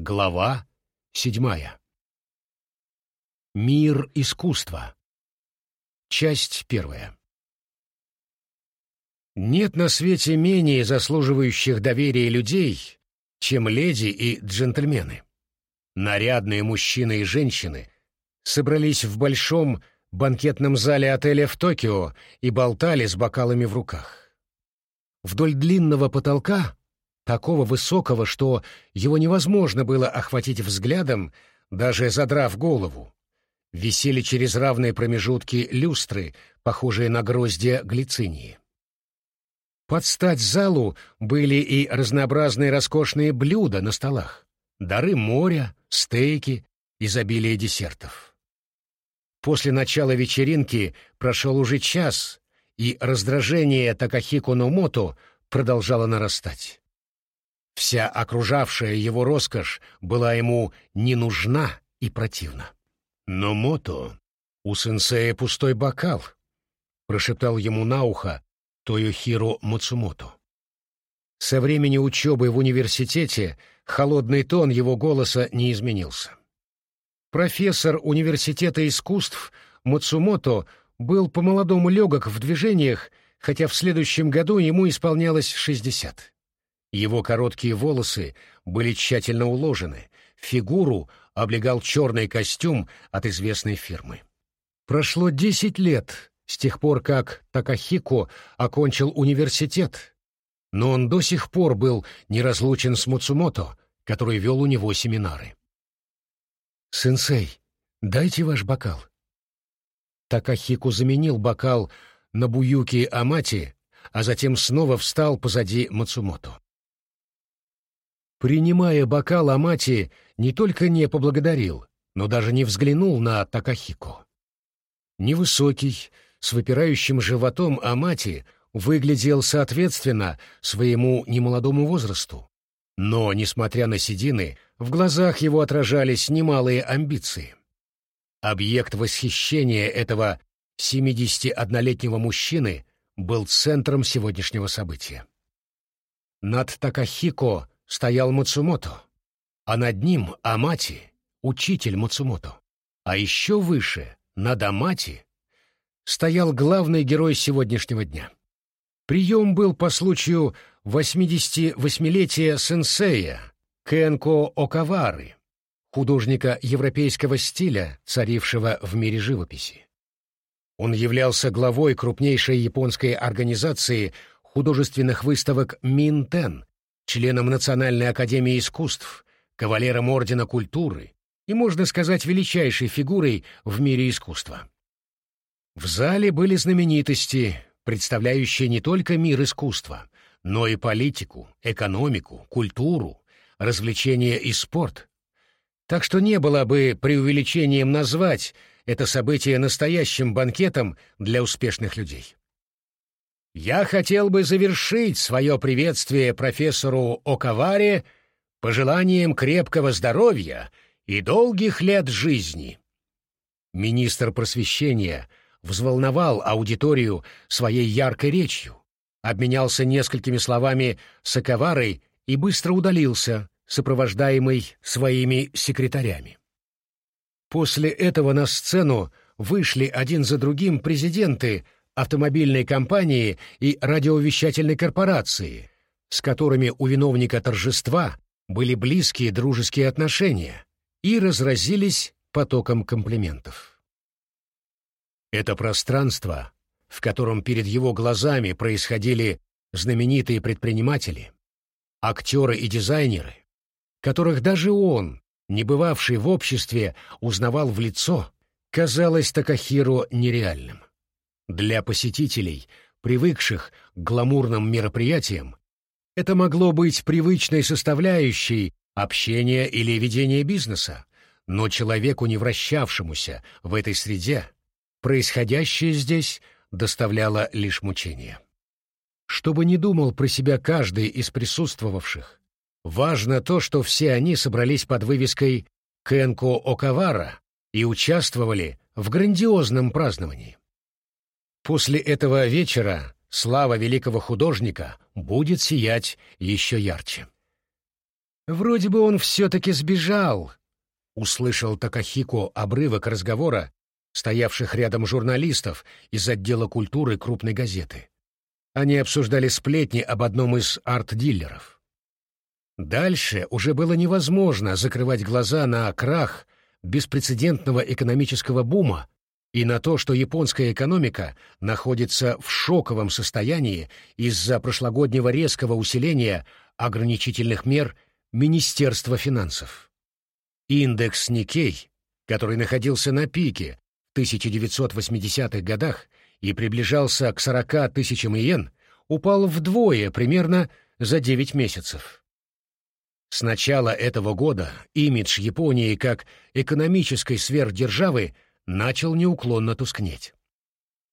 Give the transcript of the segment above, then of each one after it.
Глава седьмая. Мир искусства. Часть первая. Нет на свете менее заслуживающих доверия людей, чем леди и джентльмены. Нарядные мужчины и женщины собрались в большом банкетном зале отеля в Токио и болтали с бокалами в руках. Вдоль длинного потолка, такого высокого, что его невозможно было охватить взглядом, даже задрав голову, висели через равные промежутки люстры, похожие на гроздья глицинии. Под стать залу были и разнообразные роскошные блюда на столах, дары моря, стейки, изобилие десертов. После начала вечеринки прошел уже час, и раздражение Такахико Номото продолжало нарастать. Вся окружавшая его роскошь была ему не нужна и противна. «Но Мото, у сенсея пустой бокал», — прошептал ему на ухо Тойохиро Мацумото. Со времени учебы в университете холодный тон его голоса не изменился. Профессор университета искусств Мацумото был по-молодому легок в движениях, хотя в следующем году ему исполнялось 60. Его короткие волосы были тщательно уложены, фигуру облегал черный костюм от известной фирмы. Прошло 10 лет с тех пор, как Такахико окончил университет, но он до сих пор был неразлучен с Муцумото, который вел у него семинары. «Сенсей, дайте ваш бокал». Такахико заменил бокал на Буюки Амати, а затем снова встал позади Мацумото. Принимая бокал Амати, не только не поблагодарил, но даже не взглянул на Такахико. Невысокий, с выпирающим животом Амати выглядел соответственно своему немолодому возрасту. Но, несмотря на седины, в глазах его отражались немалые амбиции. Объект восхищения этого 71-летнего мужчины был центром сегодняшнего события. Над Такахико стоял Мацумото, а над ним Амати, учитель Мацумото. А еще выше, над Амати, стоял главный герой сегодняшнего дня. Прием был по случаю 88-летия сенсея Кенко Окавары, художника европейского стиля, царившего в мире живописи. Он являлся главой крупнейшей японской организации художественных выставок Минтен, членом Национальной академии искусств, кавалером Ордена культуры и, можно сказать, величайшей фигурой в мире искусства. В зале были знаменитости, представляющие не только мир искусства, но и политику, экономику, культуру, развлечения и спорт. Так что не было бы преувеличением назвать это событие настоящим банкетом для успешных людей. Я хотел бы завершить свое приветствие профессору Окаваре пожеланием крепкого здоровья и долгих лет жизни. Министр просвещения взволновал аудиторию своей яркой речью, обменялся несколькими словами с Окаварой и быстро удалился, сопровождаемый своими секретарями. После этого на сцену вышли один за другим президенты автомобильной компании и радиовещательной корпорации, с которыми у виновника торжества были близкие дружеские отношения, и разразились потоком комплиментов. Это пространство, в котором перед его глазами происходили знаменитые предприниматели, актеры и дизайнеры, которых даже он, не бывавший в обществе, узнавал в лицо, казалось Такахиру нереальным. Для посетителей, привыкших к гламурным мероприятиям, это могло быть привычной составляющей общения или ведения бизнеса, но человеку, не вращавшемуся в этой среде, происходящее здесь доставляло лишь мучения. Чтобы не думал про себя каждый из присутствовавших, важно то, что все они собрались под вывеской «Кенко Окавара» и участвовали в грандиозном праздновании. После этого вечера слава великого художника будет сиять еще ярче. Вроде бы он все-таки сбежал, услышал Такахико обрывок разговора, стоявших рядом журналистов из отдела культуры крупной газеты. Они обсуждали сплетни об одном из арт-дилеров. Дальше уже было невозможно закрывать глаза на крах беспрецедентного экономического бума и на то, что японская экономика находится в шоковом состоянии из-за прошлогоднего резкого усиления ограничительных мер Министерства финансов. Индекс Никей, который находился на пике в 1980-х годах и приближался к 40 тысячам иен, упал вдвое примерно за 9 месяцев. С начала этого года имидж Японии как экономической сверхдержавы начал неуклонно тускнеть.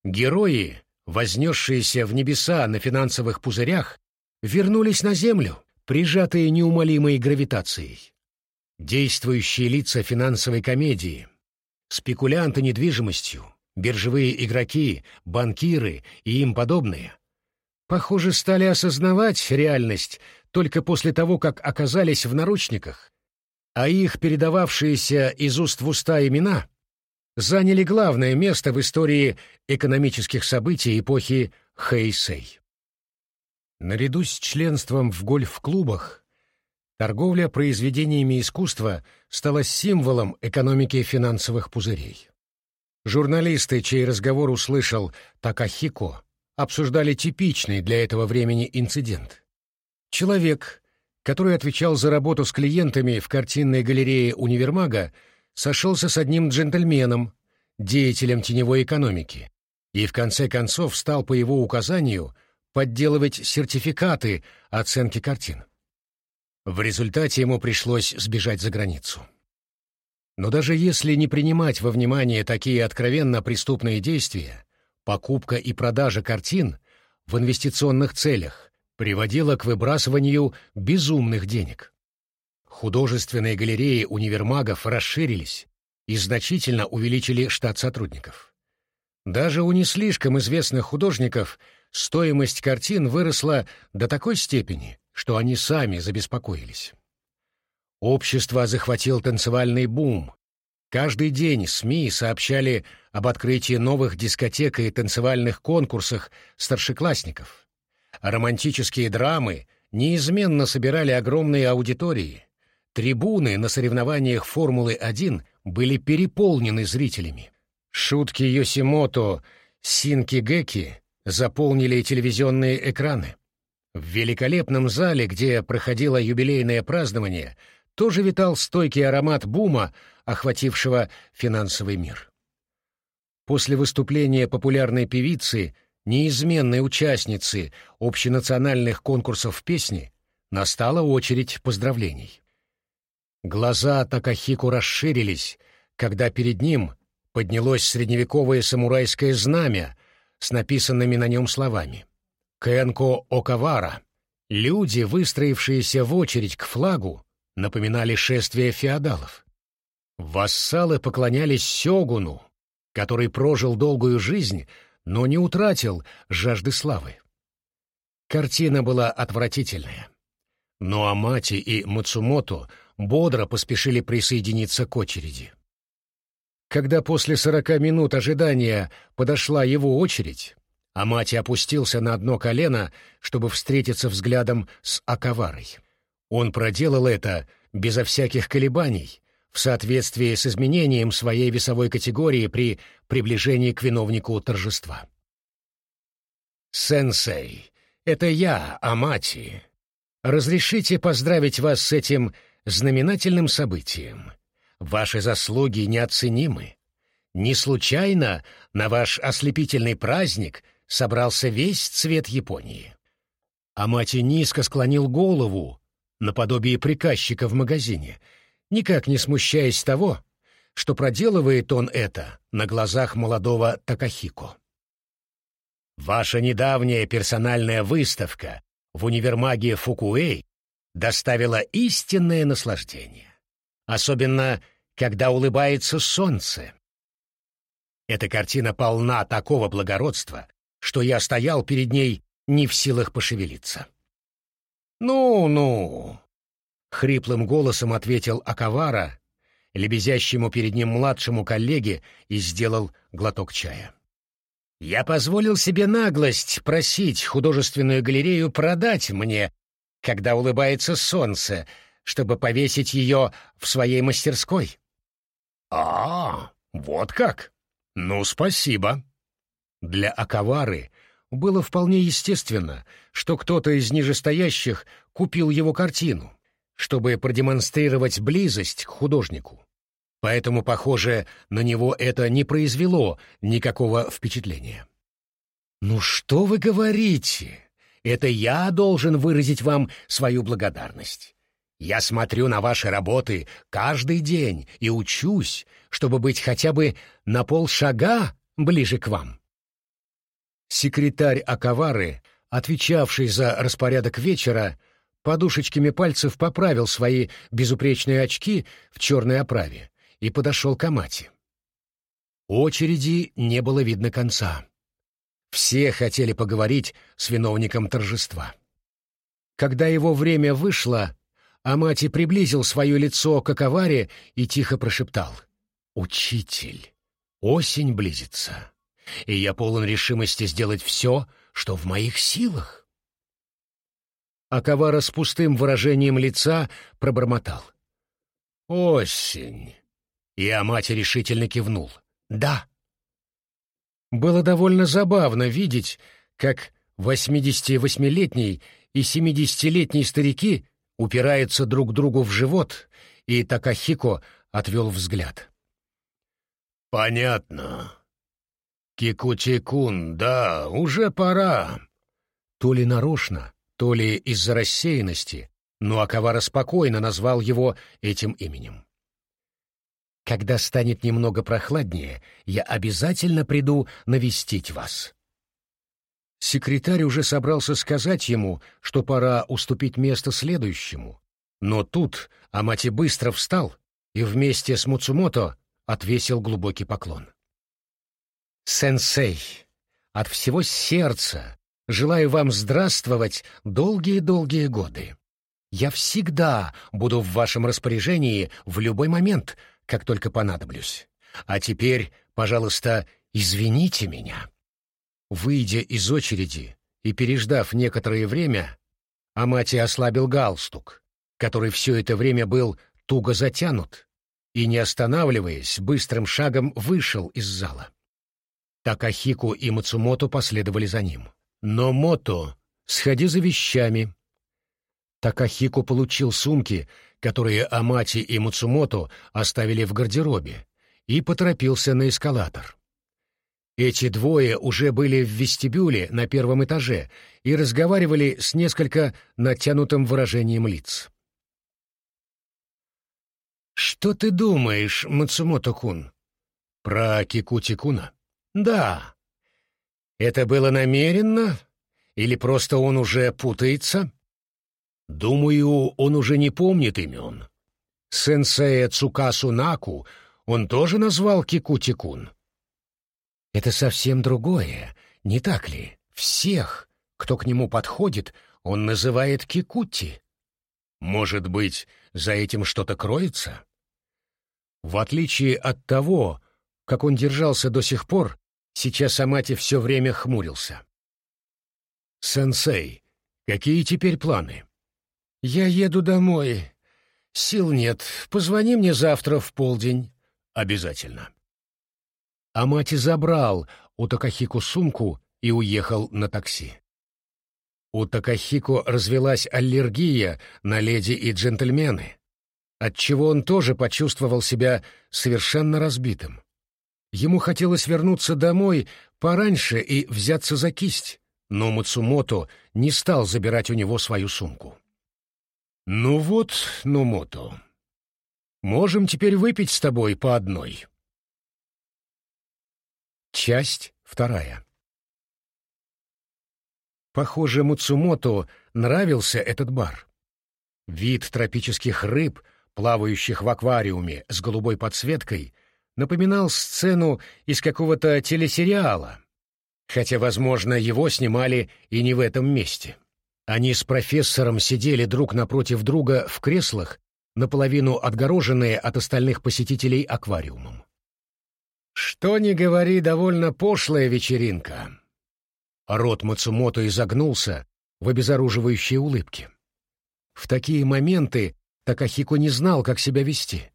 Герои, вознесшиеся в небеса на финансовых пузырях, вернулись на землю, прижатые неумолимой гравитацией. Действующие лица финансовой комедии, спекулянты недвижимостью, биржевые игроки, банкиры и им подобные, похоже, стали осознавать реальность только после того, как оказались в наручниках, а их передававшиеся из уст в уста имена заняли главное место в истории экономических событий эпохи Хэйсэй. Наряду с членством в гольф-клубах торговля произведениями искусства стала символом экономики финансовых пузырей. Журналисты, чей разговор услышал Такахико, обсуждали типичный для этого времени инцидент. Человек, который отвечал за работу с клиентами в картинной галерее универмага, сошелся с одним джентльменом, деятелем теневой экономики, и в конце концов стал по его указанию подделывать сертификаты оценки картин. В результате ему пришлось сбежать за границу. Но даже если не принимать во внимание такие откровенно преступные действия, покупка и продажа картин в инвестиционных целях приводило к выбрасыванию безумных денег. Художественные галереи универмагов расширились и значительно увеличили штат сотрудников. Даже у не слишком известных художников стоимость картин выросла до такой степени, что они сами забеспокоились. Общество захватил танцевальный бум. Каждый день СМИ сообщали об открытии новых дискотек и танцевальных конкурсах старшеклассников романтические драмы неизменно собирали огромные аудитории. Трибуны на соревнованиях Формулы-1 были переполнены зрителями. Шутки Йосимото Синки Геки заполнили телевизионные экраны. В великолепном зале, где проходило юбилейное празднование, тоже витал стойкий аромат бума, охватившего финансовый мир. После выступления популярной певицы неизменной участницы общенациональных конкурсов песни, настала очередь поздравлений. Глаза Такахику расширились, когда перед ним поднялось средневековое самурайское знамя с написанными на нем словами. «Кэнко Окавара». Люди, выстроившиеся в очередь к флагу, напоминали шествие феодалов. Вассалы поклонялись сёгуну, который прожил долгую жизнь, но не утратил жажды славы. Картина была отвратительная. Но Амати и Мацумото бодро поспешили присоединиться к очереди. Когда после сорока минут ожидания подошла его очередь, Амати опустился на одно колено, чтобы встретиться взглядом с Акаварой. Он проделал это безо всяких колебаний, в соответствии с изменением своей весовой категории при приближении к виновнику торжества. «Сенсей, это я, Амати. Разрешите поздравить вас с этим знаменательным событием. Ваши заслуги неоценимы. Не случайно на ваш ослепительный праздник собрался весь цвет Японии». Амати низко склонил голову, наподобие приказчика в магазине — никак не смущаясь того, что проделывает он это на глазах молодого Такахико. Ваша недавняя персональная выставка в универмаге Фукуэй доставила истинное наслаждение. Особенно, когда улыбается солнце. Эта картина полна такого благородства, что я стоял перед ней не в силах пошевелиться. «Ну-ну», хриплым голосом ответил Акавара, лебезящему перед ним младшему коллеге, и сделал глоток чая. «Я позволил себе наглость просить художественную галерею продать мне, когда улыбается солнце, чтобы повесить ее в своей мастерской». «А, вот как? Ну, спасибо». Для Акавары было вполне естественно, что кто-то из нижестоящих купил его картину, чтобы продемонстрировать близость к художнику. Поэтому, похоже, на него это не произвело никакого впечатления. «Ну что вы говорите? Это я должен выразить вам свою благодарность. Я смотрю на ваши работы каждый день и учусь, чтобы быть хотя бы на полшага ближе к вам». Секретарь Акавары, отвечавший за распорядок вечера, подушечками пальцев поправил свои безупречные очки в черной оправе и подошел к Амати. Очереди не было видно конца. Все хотели поговорить с виновником торжества. Когда его время вышло, Амати приблизил свое лицо к Акаваре и тихо прошептал. «Учитель, осень близится, и я полон решимости сделать все, что в моих силах». Акавара с пустым выражением лица пробормотал. «Осень!» И Амати решительно кивнул. «Да». Было довольно забавно видеть, как 88-летний и 70-летний старики упираются друг другу в живот, и Такахико отвел взгляд. «Понятно. Кикути-кун, да, уже пора». То ли нарочно, то ли из-за рассеянности, но Акавара спокойно назвал его этим именем. «Когда станет немного прохладнее, я обязательно приду навестить вас». Секретарь уже собрался сказать ему, что пора уступить место следующему, но тут Амати быстро встал и вместе с Муцумото отвесил глубокий поклон. «Сенсей, от всего сердца Желаю вам здравствовать долгие-долгие годы. Я всегда буду в вашем распоряжении в любой момент, как только понадоблюсь. А теперь, пожалуйста, извините меня». Выйдя из очереди и переждав некоторое время, Амати ослабил галстук, который все это время был туго затянут, и, не останавливаясь, быстрым шагом вышел из зала. Такахику и Мацумото последовали за ним. Но Мото, сходи за вещами. Такахико получил сумки, которые Амати и Муцумото оставили в гардеробе, и поторопился на эскалатор. Эти двое уже были в вестибюле на первом этаже и разговаривали с несколько натянутым выражением лиц. «Что ты думаешь, Мацумото-кун?» «Про Кикути-куна?» «Да, это было намеренно? Или просто он уже путается? Думаю, он уже не помнит имен. Сенсея Цукасу Наку он тоже назвал Кикути-кун. Это совсем другое, не так ли? Всех, кто к нему подходит, он называет Кикути. Может быть, за этим что-то кроется? В отличие от того, как он держался до сих пор, Сейчас Амати все время хмурился. «Сенсей, какие теперь планы?» «Я еду домой. Сил нет. Позвони мне завтра в полдень». «Обязательно». Амати забрал у Такахику сумку и уехал на такси. У Такахико развелась аллергия на леди и джентльмены, отчего он тоже почувствовал себя совершенно разбитым. Ему хотелось вернуться домой пораньше и взяться за кисть, но Мацумото не стал забирать у него свою сумку. «Ну вот, Нумото, можем теперь выпить с тобой по одной». Часть вторая. Похоже, Муцумото нравился этот бар. Вид тропических рыб, плавающих в аквариуме с голубой подсветкой — напоминал сцену из какого-то телесериала, хотя, возможно, его снимали и не в этом месте. Они с профессором сидели друг напротив друга в креслах, наполовину отгороженные от остальных посетителей аквариумом. Что ни говори, довольно пошлая вечеринка. Рот Мацумото изогнулся в обезоруживающей улыбке. В такие моменты Такахико не знал, как себя вести.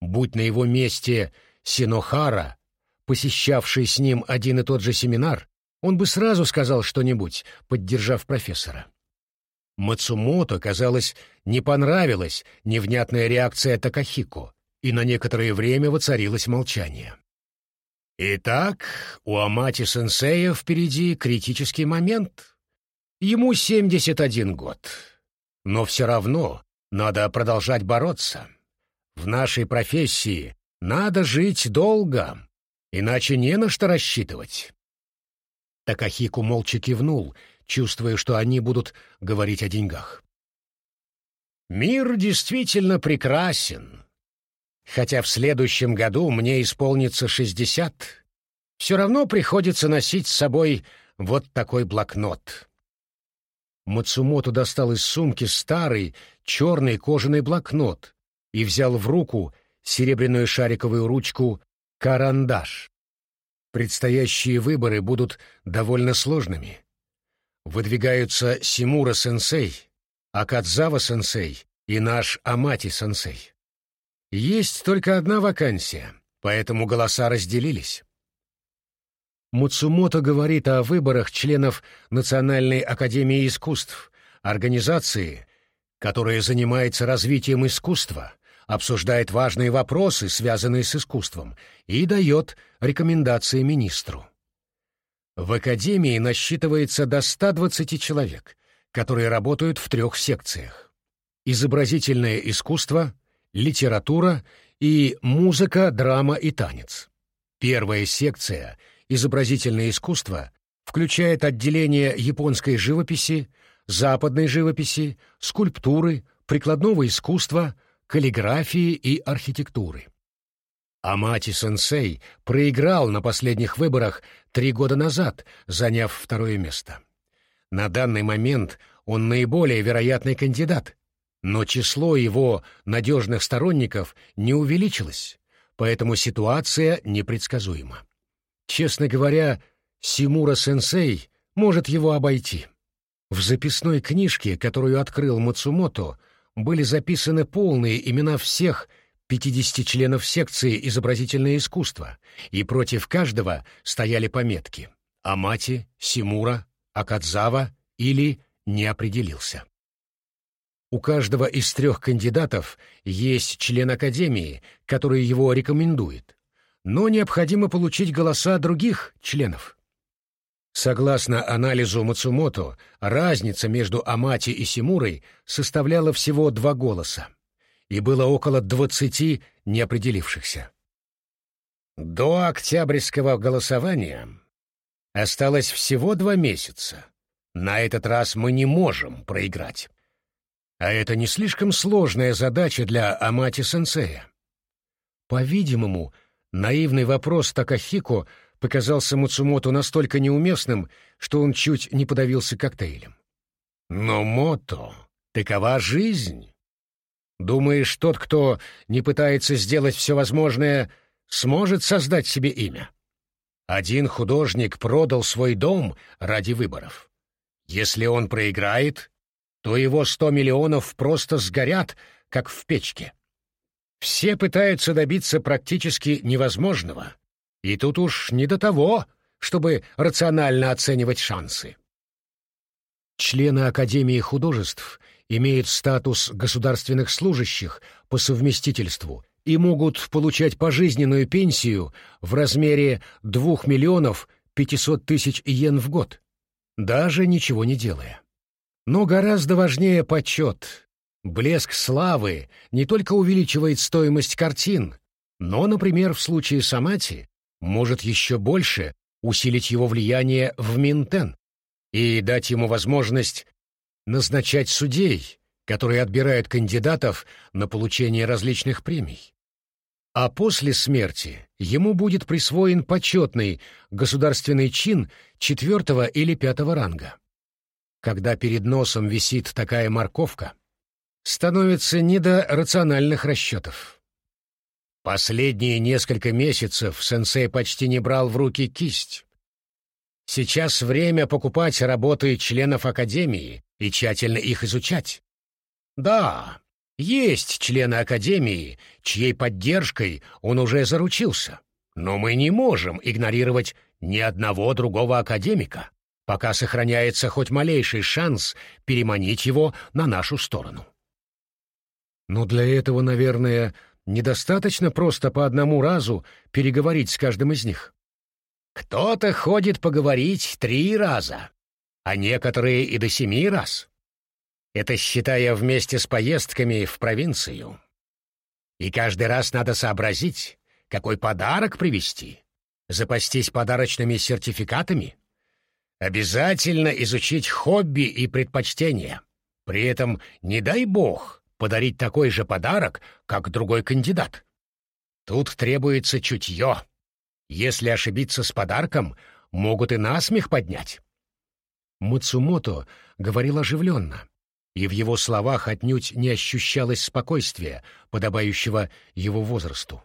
Будь на его месте Синохара, посещавший с ним один и тот же семинар, он бы сразу сказал что-нибудь, поддержав профессора. Мацумото, казалось, не понравилась невнятная реакция Такахико, и на некоторое время воцарилось молчание. Итак, у Амати-сенсея впереди критический момент. Ему 71 год. Но все равно надо продолжать бороться. В нашей профессии надо жить долго, иначе не на что рассчитывать. Такахику молча кивнул, чувствуя, что они будут говорить о деньгах. «Мир действительно прекрасен. Хотя в следующем году мне исполнится шестьдесят, все равно приходится носить с собой вот такой блокнот». Мацумото достал из сумки старый черный кожаный блокнот и взял в руку серебряную шариковую ручку «Карандаш». Предстоящие выборы будут довольно сложными. Выдвигаются Симура-сенсей, Акадзава-сенсей и наш Амати-сенсей. Есть только одна вакансия, поэтому голоса разделились. Муцумото говорит о выборах членов Национальной академии искусств, организации, которая занимается развитием искусства, обсуждает важные вопросы, связанные с искусством, и дает рекомендации министру. В академии насчитывается до 120 человек, которые работают в трех секциях. Изобразительное искусство, литература и музыка, драма и танец. Первая секция «Изобразительное искусство» включает отделение японской живописи, западной живописи, скульптуры, прикладного искусства, каллиграфии и архитектуры. Амати-сенсей проиграл на последних выборах три года назад, заняв второе место. На данный момент он наиболее вероятный кандидат, но число его надежных сторонников не увеличилось, поэтому ситуация непредсказуема. Честно говоря, Симура-сенсей может его обойти. В записной книжке, которую открыл Мацумото, были записаны полные имена всех 50 членов секции «Изобразительное искусство», и против каждого стояли пометки «Амати», «Симура», «Акадзава» или «Не определился». У каждого из трех кандидатов есть член Академии, который его рекомендует, но необходимо получить голоса других членов. Согласно анализу Мацумото, разница между Амати и Симурой составляла всего два голоса, и было около двадцати неопределившихся. До октябрьского голосования осталось всего два месяца. На этот раз мы не можем проиграть. А это не слишком сложная задача для Амати-сенсея. По-видимому, наивный вопрос Такахико — показался Муцумото настолько неуместным, что он чуть не подавился коктейлем. «Но, Мото, такова жизнь. Думаешь, тот, кто не пытается сделать все возможное, сможет создать себе имя? Один художник продал свой дом ради выборов. Если он проиграет, то его сто миллионов просто сгорят, как в печке. Все пытаются добиться практически невозможного — и тут уж не до того, чтобы рационально оценивать шансы. Члены Академии художеств имеют статус государственных служащих по совместительству и могут получать пожизненную пенсию в размере 2 миллионов 500 тысяч йен в год, даже ничего не делая. Но гораздо важнее почет. Блеск славы не только увеличивает стоимость картин, но, например, в случае Самати может еще больше усилить его влияние в Минтен и дать ему возможность назначать судей, которые отбирают кандидатов на получение различных премий. А после смерти ему будет присвоен почетный государственный чин четвертого или пятого ранга. когда перед носом висит такая морковка, становится не до рациональных расчетов. Последние несколько месяцев сенсей почти не брал в руки кисть. Сейчас время покупать работы членов Академии и тщательно их изучать. Да, есть члены Академии, чьей поддержкой он уже заручился, но мы не можем игнорировать ни одного другого академика, пока сохраняется хоть малейший шанс переманить его на нашу сторону. Но для этого, наверное, недостаточно просто по одному разу переговорить с каждым из них. Кто-то ходит поговорить три раза, а некоторые и до семи раз. Это считая вместе с поездками в провинцию. И каждый раз надо сообразить, какой подарок привезти, запастись подарочными сертификатами, обязательно изучить хобби и предпочтения. При этом, не дай бог, подарить такой же подарок, как другой кандидат. Тут требуется чутье. Если ошибиться с подарком, могут и насмех поднять. Мацумото говорил оживленно, и в его словах отнюдь не ощущалось спокойствия, подобающего его возрасту.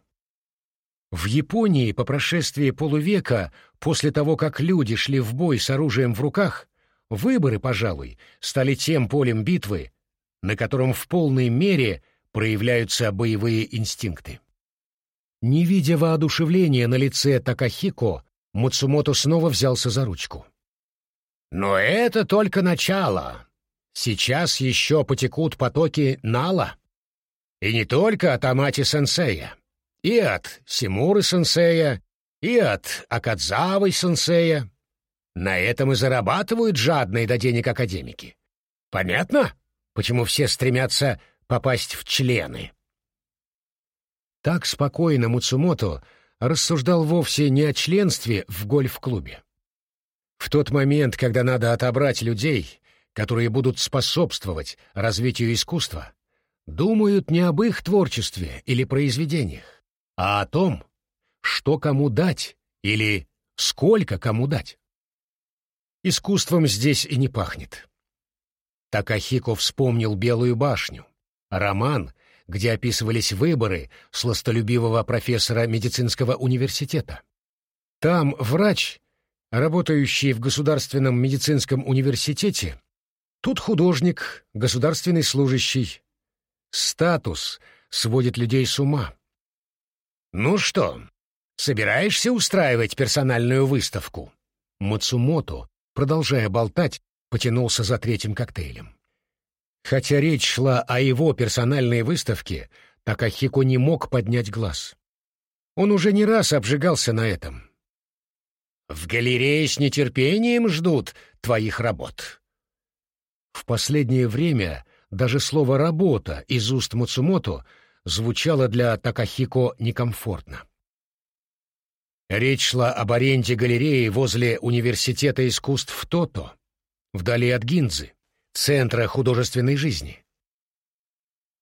В Японии по прошествии полувека, после того, как люди шли в бой с оружием в руках, выборы, пожалуй, стали тем полем битвы, на котором в полной мере проявляются боевые инстинкты. Не видя воодушевления на лице Такахико, Муцумото снова взялся за ручку. «Но это только начало. Сейчас еще потекут потоки Нала. И не только от Амати-сенсея, и от Симуры-сенсея, и от Акадзавы-сенсея. На этом и зарабатывают жадные до денег академики. Понятно?» почему все стремятся попасть в члены. Так спокойно Муцумото рассуждал вовсе не о членстве в гольф-клубе. В тот момент, когда надо отобрать людей, которые будут способствовать развитию искусства, думают не об их творчестве или произведениях, а о том, что кому дать или сколько кому дать. Искусством здесь и не пахнет. Такахико вспомнил «Белую башню», роман, где описывались выборы сластолюбивого профессора медицинского университета. Там врач, работающий в Государственном медицинском университете, тут художник, государственный служащий. Статус сводит людей с ума. «Ну что, собираешься устраивать персональную выставку?» Мацумото, продолжая болтать, потянулся за третьим коктейлем. Хотя речь шла о его персональной выставке, Такахико не мог поднять глаз. Он уже не раз обжигался на этом. «В галерее с нетерпением ждут твоих работ». В последнее время даже слово «работа» из уст Муцумото звучало для Такахико некомфортно. Речь шла об аренде галереи возле Университета искусств Тото, вдали от Гинзы, центра художественной жизни.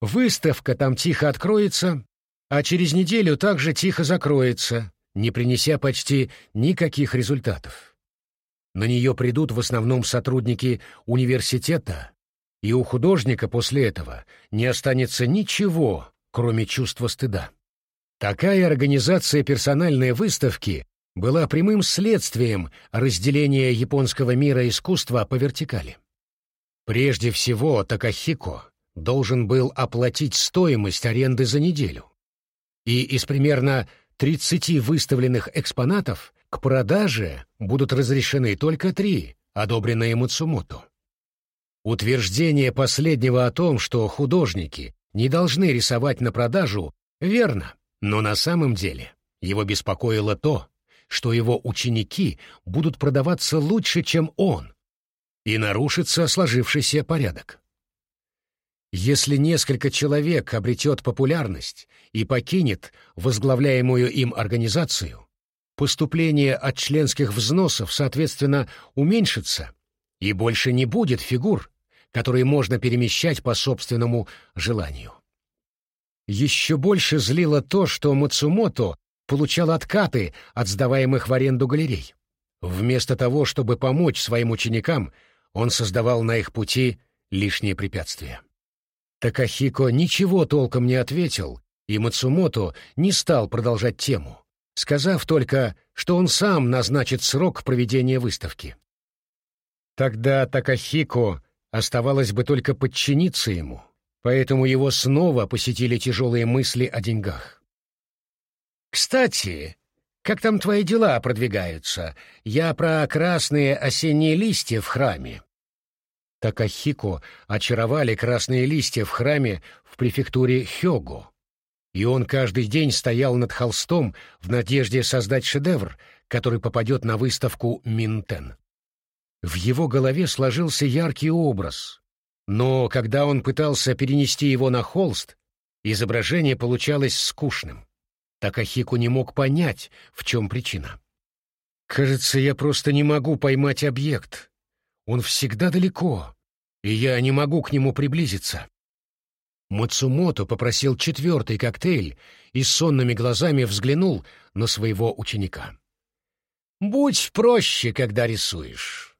Выставка там тихо откроется, а через неделю также тихо закроется, не принеся почти никаких результатов. На нее придут в основном сотрудники университета, и у художника после этого не останется ничего, кроме чувства стыда. Такая организация персональной выставки была прямым следствием разделения японского мира искусства по вертикали. Прежде всего, Такахико должен был оплатить стоимость аренды за неделю. И из примерно 30 выставленных экспонатов к продаже будут разрешены только три, одобренные Мацумото. Утверждение последнего о том, что художники не должны рисовать на продажу, верно, но на самом деле его беспокоило то, что его ученики будут продаваться лучше, чем он, и нарушится сложившийся порядок. Если несколько человек обретет популярность и покинет возглавляемую им организацию, поступление от членских взносов, соответственно, уменьшится, и больше не будет фигур, которые можно перемещать по собственному желанию. Еще больше злило то, что Мацумото получал откаты от сдаваемых в аренду галерей. Вместо того, чтобы помочь своим ученикам, он создавал на их пути лишние препятствия. Такахико ничего толком не ответил, и Мацумото не стал продолжать тему, сказав только, что он сам назначит срок проведения выставки. Тогда Такахико оставалось бы только подчиниться ему, поэтому его снова посетили тяжелые мысли о деньгах. «Кстати, как там твои дела продвигаются? Я про красные осенние листья в храме». Такахико очаровали красные листья в храме в префектуре Хёго, и он каждый день стоял над холстом в надежде создать шедевр, который попадет на выставку Минтен. В его голове сложился яркий образ, но когда он пытался перенести его на холст, изображение получалось скучным. Такахику не мог понять, в чем причина. «Кажется, я просто не могу поймать объект. Он всегда далеко, и я не могу к нему приблизиться». Мацумото попросил четвертый коктейль и сонными глазами взглянул на своего ученика. «Будь проще, когда рисуешь.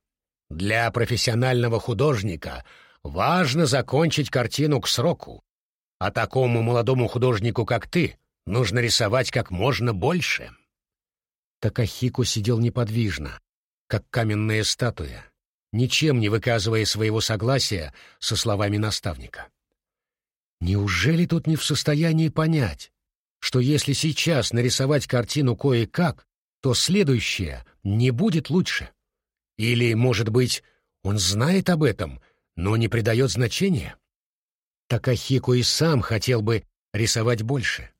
Для профессионального художника важно закончить картину к сроку, а такому молодому художнику, как ты, нужно рисовать как можно больше. Такахико сидел неподвижно, как каменная статуя, ничем не выказывая своего согласия со словами наставника. Неужели тут не в состоянии понять, что если сейчас нарисовать картину кое-как, то следующая не будет лучше? Или, может быть, он знает об этом, но не придает значения? Такахико и сам хотел бы рисовать больше.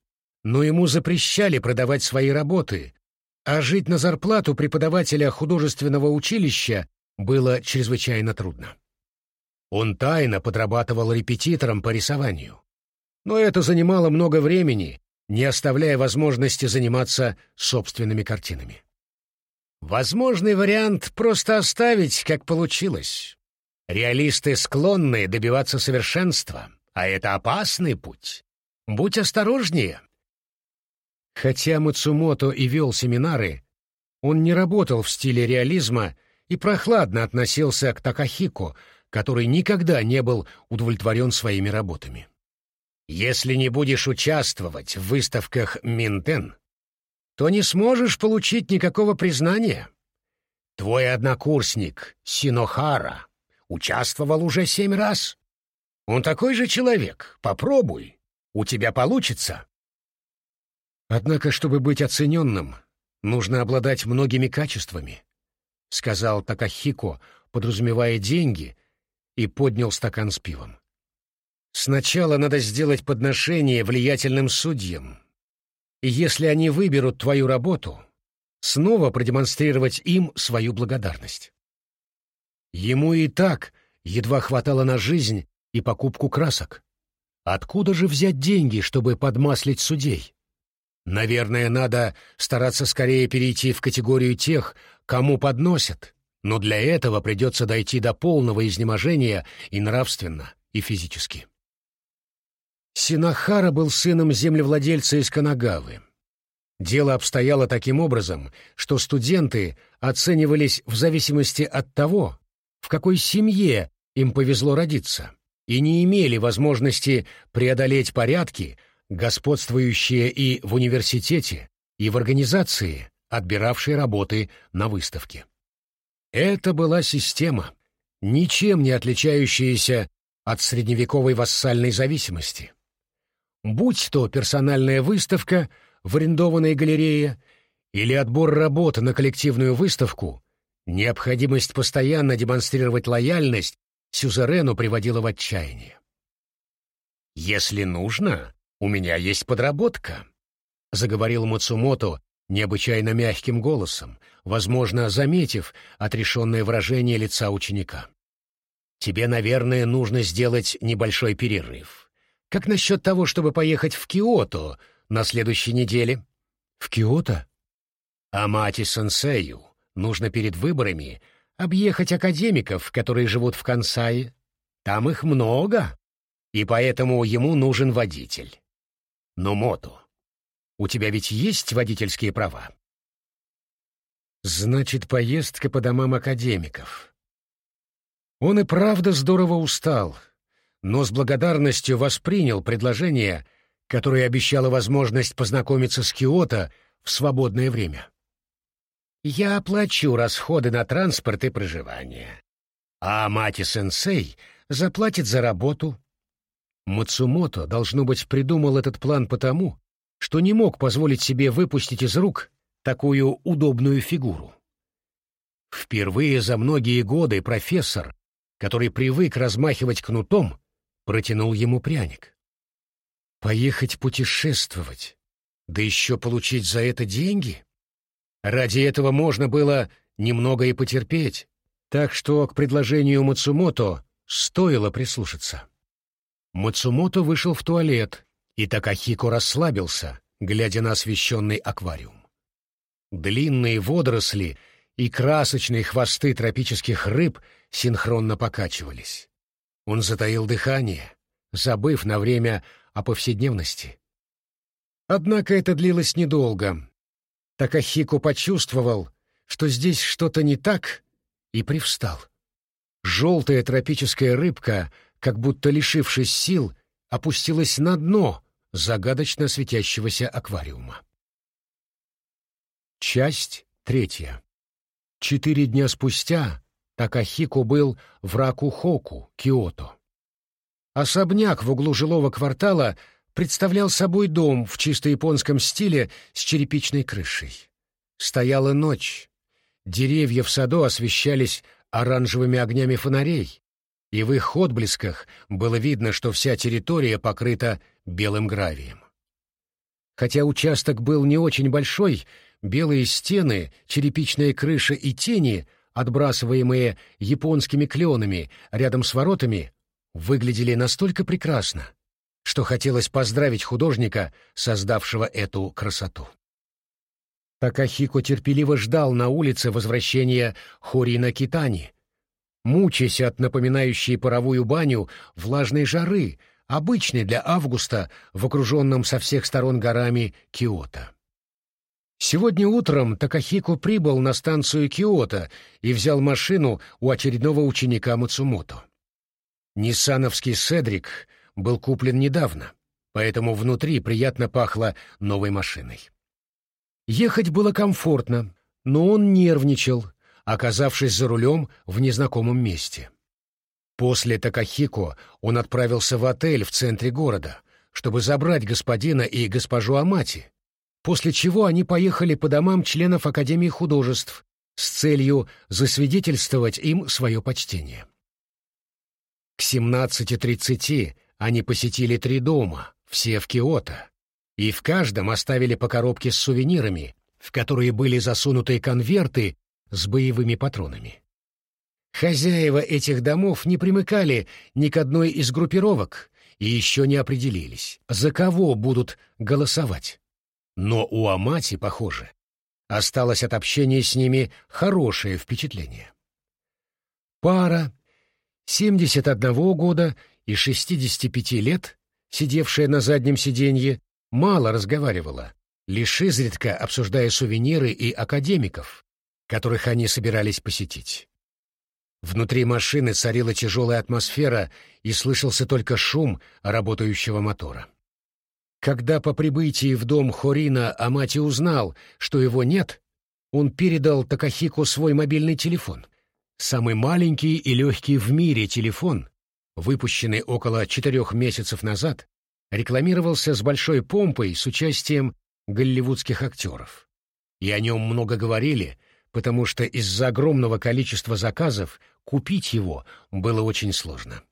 Но ему запрещали продавать свои работы, а жить на зарплату преподавателя художественного училища было чрезвычайно трудно. Он тайно подрабатывал репетитором по рисованию. Но это занимало много времени, не оставляя возможности заниматься собственными картинами. Возможный вариант — просто оставить, как получилось. Реалисты склонны добиваться совершенства, а это опасный путь. Будь осторожнее. Хотя Мацумото и вел семинары, он не работал в стиле реализма и прохладно относился к Такахико, который никогда не был удовлетворен своими работами. Если не будешь участвовать в выставках Минтен, то не сможешь получить никакого признания. Твой однокурсник Синохара участвовал уже семь раз. Он такой же человек. Попробуй. У тебя получится. Однако, чтобы быть оцененным, нужно обладать многими качествами, — сказал Такахико, подразумевая деньги, и поднял стакан с пивом. Сначала надо сделать подношение влиятельным судьям, и если они выберут твою работу, снова продемонстрировать им свою благодарность. Ему и так едва хватало на жизнь и покупку красок. Откуда же взять деньги, чтобы подмаслить судей? Наверное, надо стараться скорее перейти в категорию тех, кому подносят, но для этого придется дойти до полного изнеможения и нравственно, и физически. Синахара был сыном землевладельца из Канагавы. Дело обстояло таким образом, что студенты оценивались в зависимости от того, в какой семье им повезло родиться, и не имели возможности преодолеть порядки, господствующие и в университете, и в организации, отбиравшей работы на выставке. Это была система, ничем не отличающаяся от средневековой вассальной зависимости будь то персональная выставка в арендованной галерее или отбор работы на коллективную выставку, необходимость постоянно демонстрировать лояльность сюзерену приводила в отчаяние. «Если нужно, у меня есть подработка», — заговорил Мацумото необычайно мягким голосом, возможно, заметив отрешенное выражение лица ученика. «Тебе, наверное, нужно сделать небольшой перерыв. Как насчет того, чтобы поехать в Киото на следующей неделе? В Киото? А мати сенсею нужно перед выборами объехать академиков, которые живут в Кансае. Там их много, и поэтому ему нужен водитель. Но, Мото, у тебя ведь есть водительские права? Значит, поездка по домам академиков. Он и правда здорово устал, но с благодарностью воспринял предложение, которое обещало возможность познакомиться с Киото в свободное время. «Я оплачу расходы на транспорт и проживание, а мати-сенсей заплатит за работу». Мацумото, должно быть, придумал этот план потому, что не мог позволить себе выпустить из рук такую удобную фигуру. Впервые за многие годы профессор, который привык размахивать кнутом, протянул ему пряник. Поехать путешествовать, да еще получить за это деньги? Ради этого можно было немного и потерпеть, так что к предложению Мацумото стоило прислушаться. Мацумото вышел в туалет, и Такахико расслабился, глядя на освещенный аквариум. Длинные водоросли и красочные хвосты тропических рыб синхронно покачивались. Он затаил дыхание, забыв на время о повседневности. Однако это длилось недолго. Такахико почувствовал, что здесь что-то не так, и привстал. Желтая тропическая рыбка, как будто лишившись сил, опустилась на дно загадочно светящегося аквариума. Часть третья. Четыре дня спустя Такахико был в Ракухоку, Киото. Особняк в углу жилого квартала представлял собой дом в чисто японском стиле с черепичной крышей. Стояла ночь. Деревья в саду освещались оранжевыми огнями фонарей, и в их отблесках было видно, что вся территория покрыта белым гравием. Хотя участок был не очень большой, белые стены, черепичная крыша и тени, отбрасываемые японскими кленами рядом с воротами, выглядели настолько прекрасно, что хотелось поздравить художника, создавшего эту красоту. Такахико терпеливо ждал на улице возвращения Хорина Китани, мучаясь от напоминающей паровую баню влажной жары, обычной для августа в окруженном со всех сторон горами Киото. Сегодня утром Такахико прибыл на станцию Киото и взял машину у очередного ученика Мацумото. Ниссановский «Седрик» был куплен недавно, поэтому внутри приятно пахло новой машиной. Ехать было комфортно, но он нервничал, оказавшись за рулем в незнакомом месте. После Такахико он отправился в отель в центре города, чтобы забрать господина и госпожу Амати, после чего они поехали по домам членов Академии художеств с целью засвидетельствовать им свое почтение. К 17.30 они посетили три дома, все в Киото, и в каждом оставили по коробке с сувенирами, в которые были засунуты конверты с боевыми патронами. Хозяева этих домов не примыкали ни к одной из группировок и еще не определились, за кого будут голосовать. Но у Амати, похоже, осталось от общения с ними хорошее впечатление. Пара 71 года и 65 лет, сидевшая на заднем сиденье, мало разговаривала, лишь изредка обсуждая сувениры и академиков, которых они собирались посетить. Внутри машины царила тяжелая атмосфера и слышался только шум работающего мотора. Когда по прибытии в дом Хорина Амати узнал, что его нет, он передал Такахику свой мобильный телефон. Самый маленький и легкий в мире телефон, выпущенный около четырех месяцев назад, рекламировался с большой помпой с участием голливудских актеров. И о нем много говорили, потому что из-за огромного количества заказов купить его было очень сложно.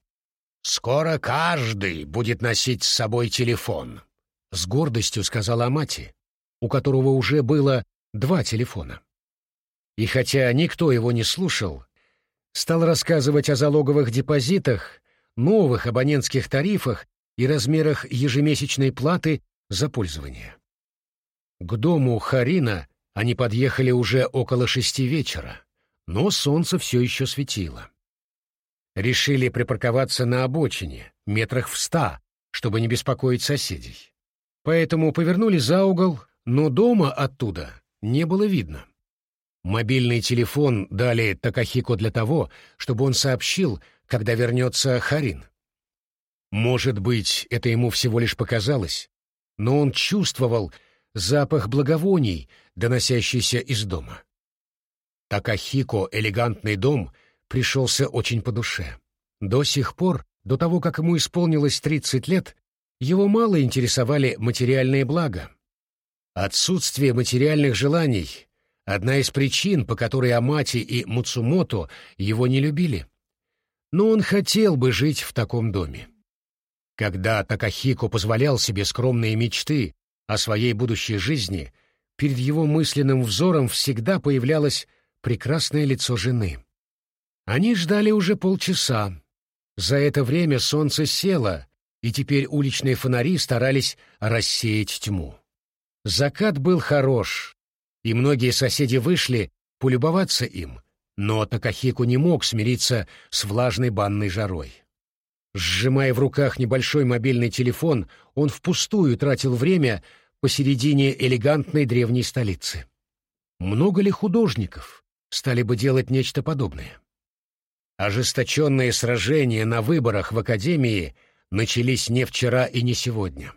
«Скоро каждый будет носить с собой телефон», — с гордостью сказала Амати, у которого уже было два телефона. И хотя никто его не слушал, стал рассказывать о залоговых депозитах, новых абонентских тарифах и размерах ежемесячной платы за пользование. К дому Харина они подъехали уже около шести вечера, но солнце все еще светило. Решили припарковаться на обочине, метрах в ста, чтобы не беспокоить соседей. Поэтому повернули за угол, но дома оттуда не было видно. Мобильный телефон дали Такахико для того, чтобы он сообщил, когда вернется Харин. Может быть, это ему всего лишь показалось, но он чувствовал запах благовоний, доносящийся из дома. Такахико элегантный дом пришелся очень по душе. До сих пор, до того, как ему исполнилось 30 лет, его мало интересовали материальные блага. Отсутствие материальных желаний — одна из причин, по которой Амати и Муцумото его не любили. Но он хотел бы жить в таком доме. Когда Такахико позволял себе скромные мечты о своей будущей жизни, перед его мысленным взором всегда появлялось прекрасное лицо жены. Они ждали уже полчаса. За это время солнце село, и теперь уличные фонари старались рассеять тьму. Закат был хорош, и многие соседи вышли полюбоваться им, но Такахику не мог смириться с влажной банной жарой. Сжимая в руках небольшой мобильный телефон, он впустую тратил время посередине элегантной древней столицы. Много ли художников стали бы делать нечто подобное? Ожесточенные сражения на выборах в Академии начались не вчера и не сегодня.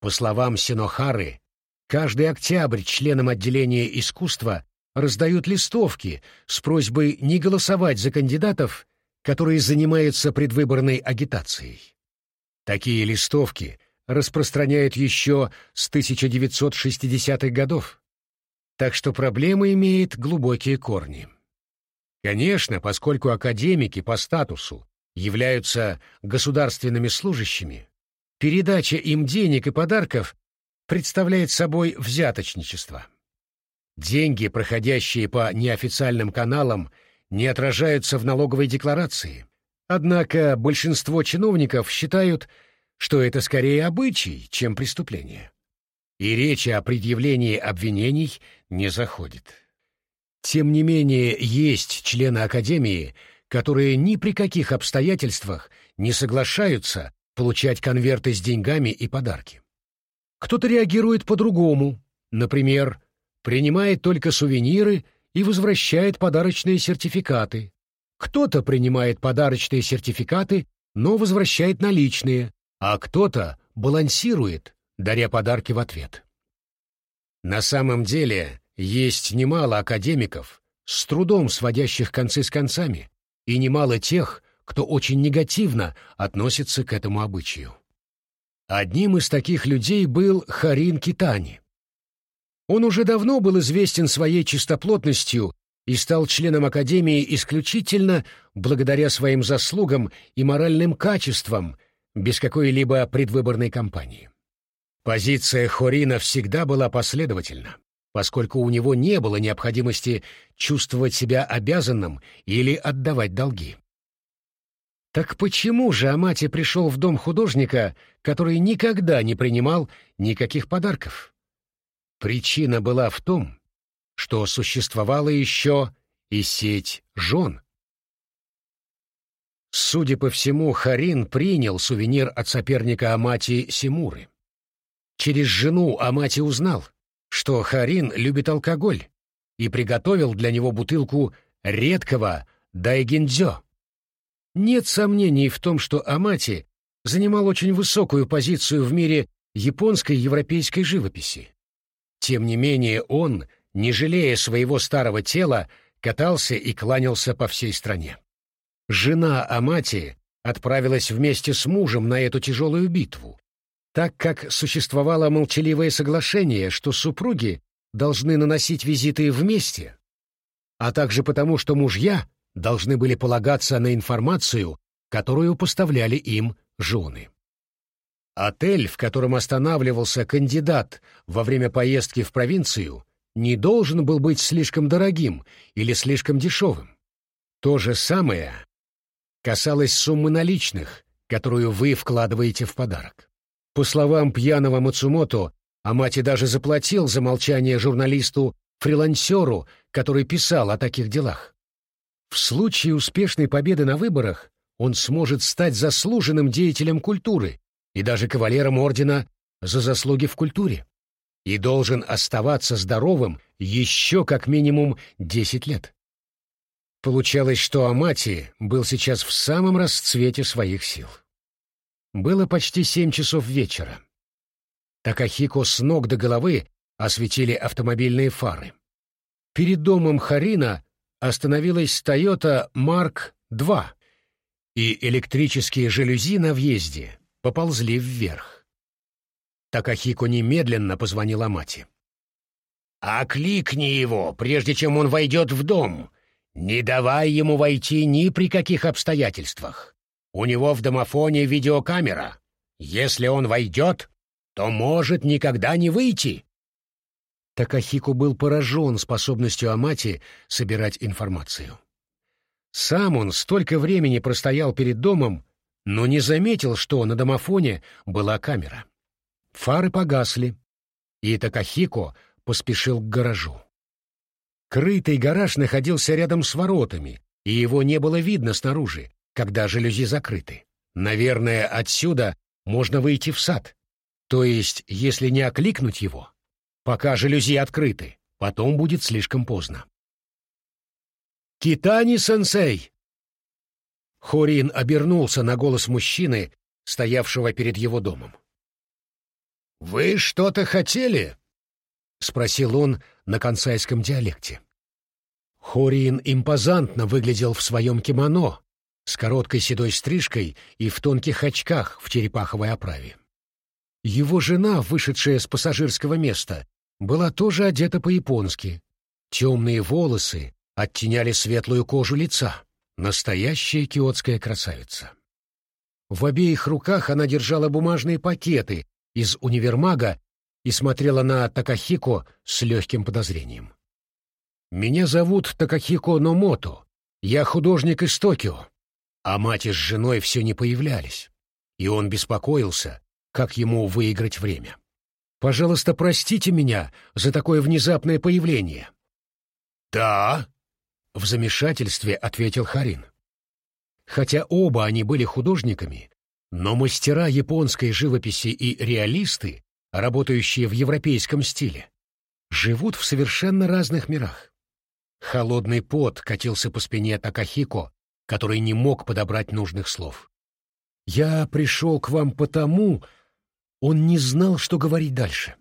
По словам Синохары, каждый октябрь членам отделения искусства раздают листовки с просьбой не голосовать за кандидатов, которые занимаются предвыборной агитацией. Такие листовки распространяют еще с 1960-х годов. Так что проблема имеет глубокие корни. Конечно, поскольку академики по статусу являются государственными служащими, передача им денег и подарков представляет собой взяточничество. Деньги, проходящие по неофициальным каналам, не отражаются в налоговой декларации. Однако большинство чиновников считают, что это скорее обычай, чем преступление. И речи о предъявлении обвинений не заходит. Тем не менее, есть члены Академии, которые ни при каких обстоятельствах не соглашаются получать конверты с деньгами и подарки. Кто-то реагирует по-другому, например, принимает только сувениры и возвращает подарочные сертификаты. Кто-то принимает подарочные сертификаты, но возвращает наличные, а кто-то балансирует, даря подарки в ответ. На самом деле есть немало академиков, с трудом сводящих концы с концами, и немало тех, кто очень негативно относится к этому обычаю. Одним из таких людей был Харин Китани. Он уже давно был известен своей чистоплотностью и стал членом Академии исключительно благодаря своим заслугам и моральным качествам, без какой-либо предвыборной кампании. Позиция Хорина всегда была последовательна поскольку у него не было необходимости чувствовать себя обязанным или отдавать долги. Так почему же Амати пришел в дом художника, который никогда не принимал никаких подарков? Причина была в том, что существовала еще и сеть жен. Судя по всему, Харин принял сувенир от соперника Амати Симуры. Через жену Амати узнал, что Харин любит алкоголь и приготовил для него бутылку редкого дайгиндзё. Нет сомнений в том, что Амати занимал очень высокую позицию в мире японской европейской живописи. Тем не менее он, не жалея своего старого тела, катался и кланялся по всей стране. Жена Амати отправилась вместе с мужем на эту тяжелую битву, так как существовало молчаливое соглашение, что супруги должны наносить визиты вместе, а также потому, что мужья должны были полагаться на информацию, которую поставляли им жены. Отель, в котором останавливался кандидат во время поездки в провинцию, не должен был быть слишком дорогим или слишком дешевым. То же самое касалось суммы наличных, которую вы вкладываете в подарок. По словам пьяного Мацумото, Амати даже заплатил за молчание журналисту-фрилансеру, который писал о таких делах. В случае успешной победы на выборах он сможет стать заслуженным деятелем культуры и даже кавалером ордена за заслуги в культуре. и должен оставаться здоровым еще как минимум десять лет. Получалось, что Амати был сейчас в самом расцвете своих сил. Было почти семь часов вечера. Такахико с ног до головы осветили автомобильные фары. Перед домом Харина остановилась Toyota Mark II, и электрические жалюзи на въезде поползли вверх. Такахико немедленно позвонил Амати. «Окликни его, прежде чем он войдет в дом. Не давай ему войти ни при каких обстоятельствах. У него в домофоне видеокамера. Если он войдет, то может никогда не выйти». Такахико был поражен способностью Амати собирать информацию. Сам он столько времени простоял перед домом, но не заметил, что на домофоне была камера. Фары погасли, и Такахико поспешил к гаражу. Крытый гараж находился рядом с воротами, и его не было видно снаружи, когда жалюзи закрыты. Наверное, отсюда можно выйти в сад. То есть, если не окликнуть его, пока жалюзи открыты, потом будет слишком поздно. «Китани-сенсей!» Хорин обернулся на голос мужчины, стоявшего перед его домом. «Вы что-то хотели?» — спросил он на консайском диалекте. Хорин импозантно выглядел в своем кимоно, с короткой седой стрижкой и в тонких очках в черепаховой оправе. Его жена, вышедшая с пассажирского места, была тоже одета по-японски. Темные волосы, оттеняли светлую кожу лица. Настоящая киотская красавица. В обеих руках она держала бумажные пакеты из универмага и смотрела на Такахико с легким подозрением. «Меня зовут Такахико Номото. Я художник из Токио». А мать с женой все не появлялись, и он беспокоился, как ему выиграть время. «Пожалуйста, простите меня за такое внезапное появление». «Да», в замешательстве ответил Харин. Хотя оба они были художниками, но мастера японской живописи и реалисты, работающие в европейском стиле, живут в совершенно разных мирах. Холодный пот катился по спине Такахико, который не мог подобрать нужных слов. «Я пришел к вам потому...» Он не знал, что говорить дальше,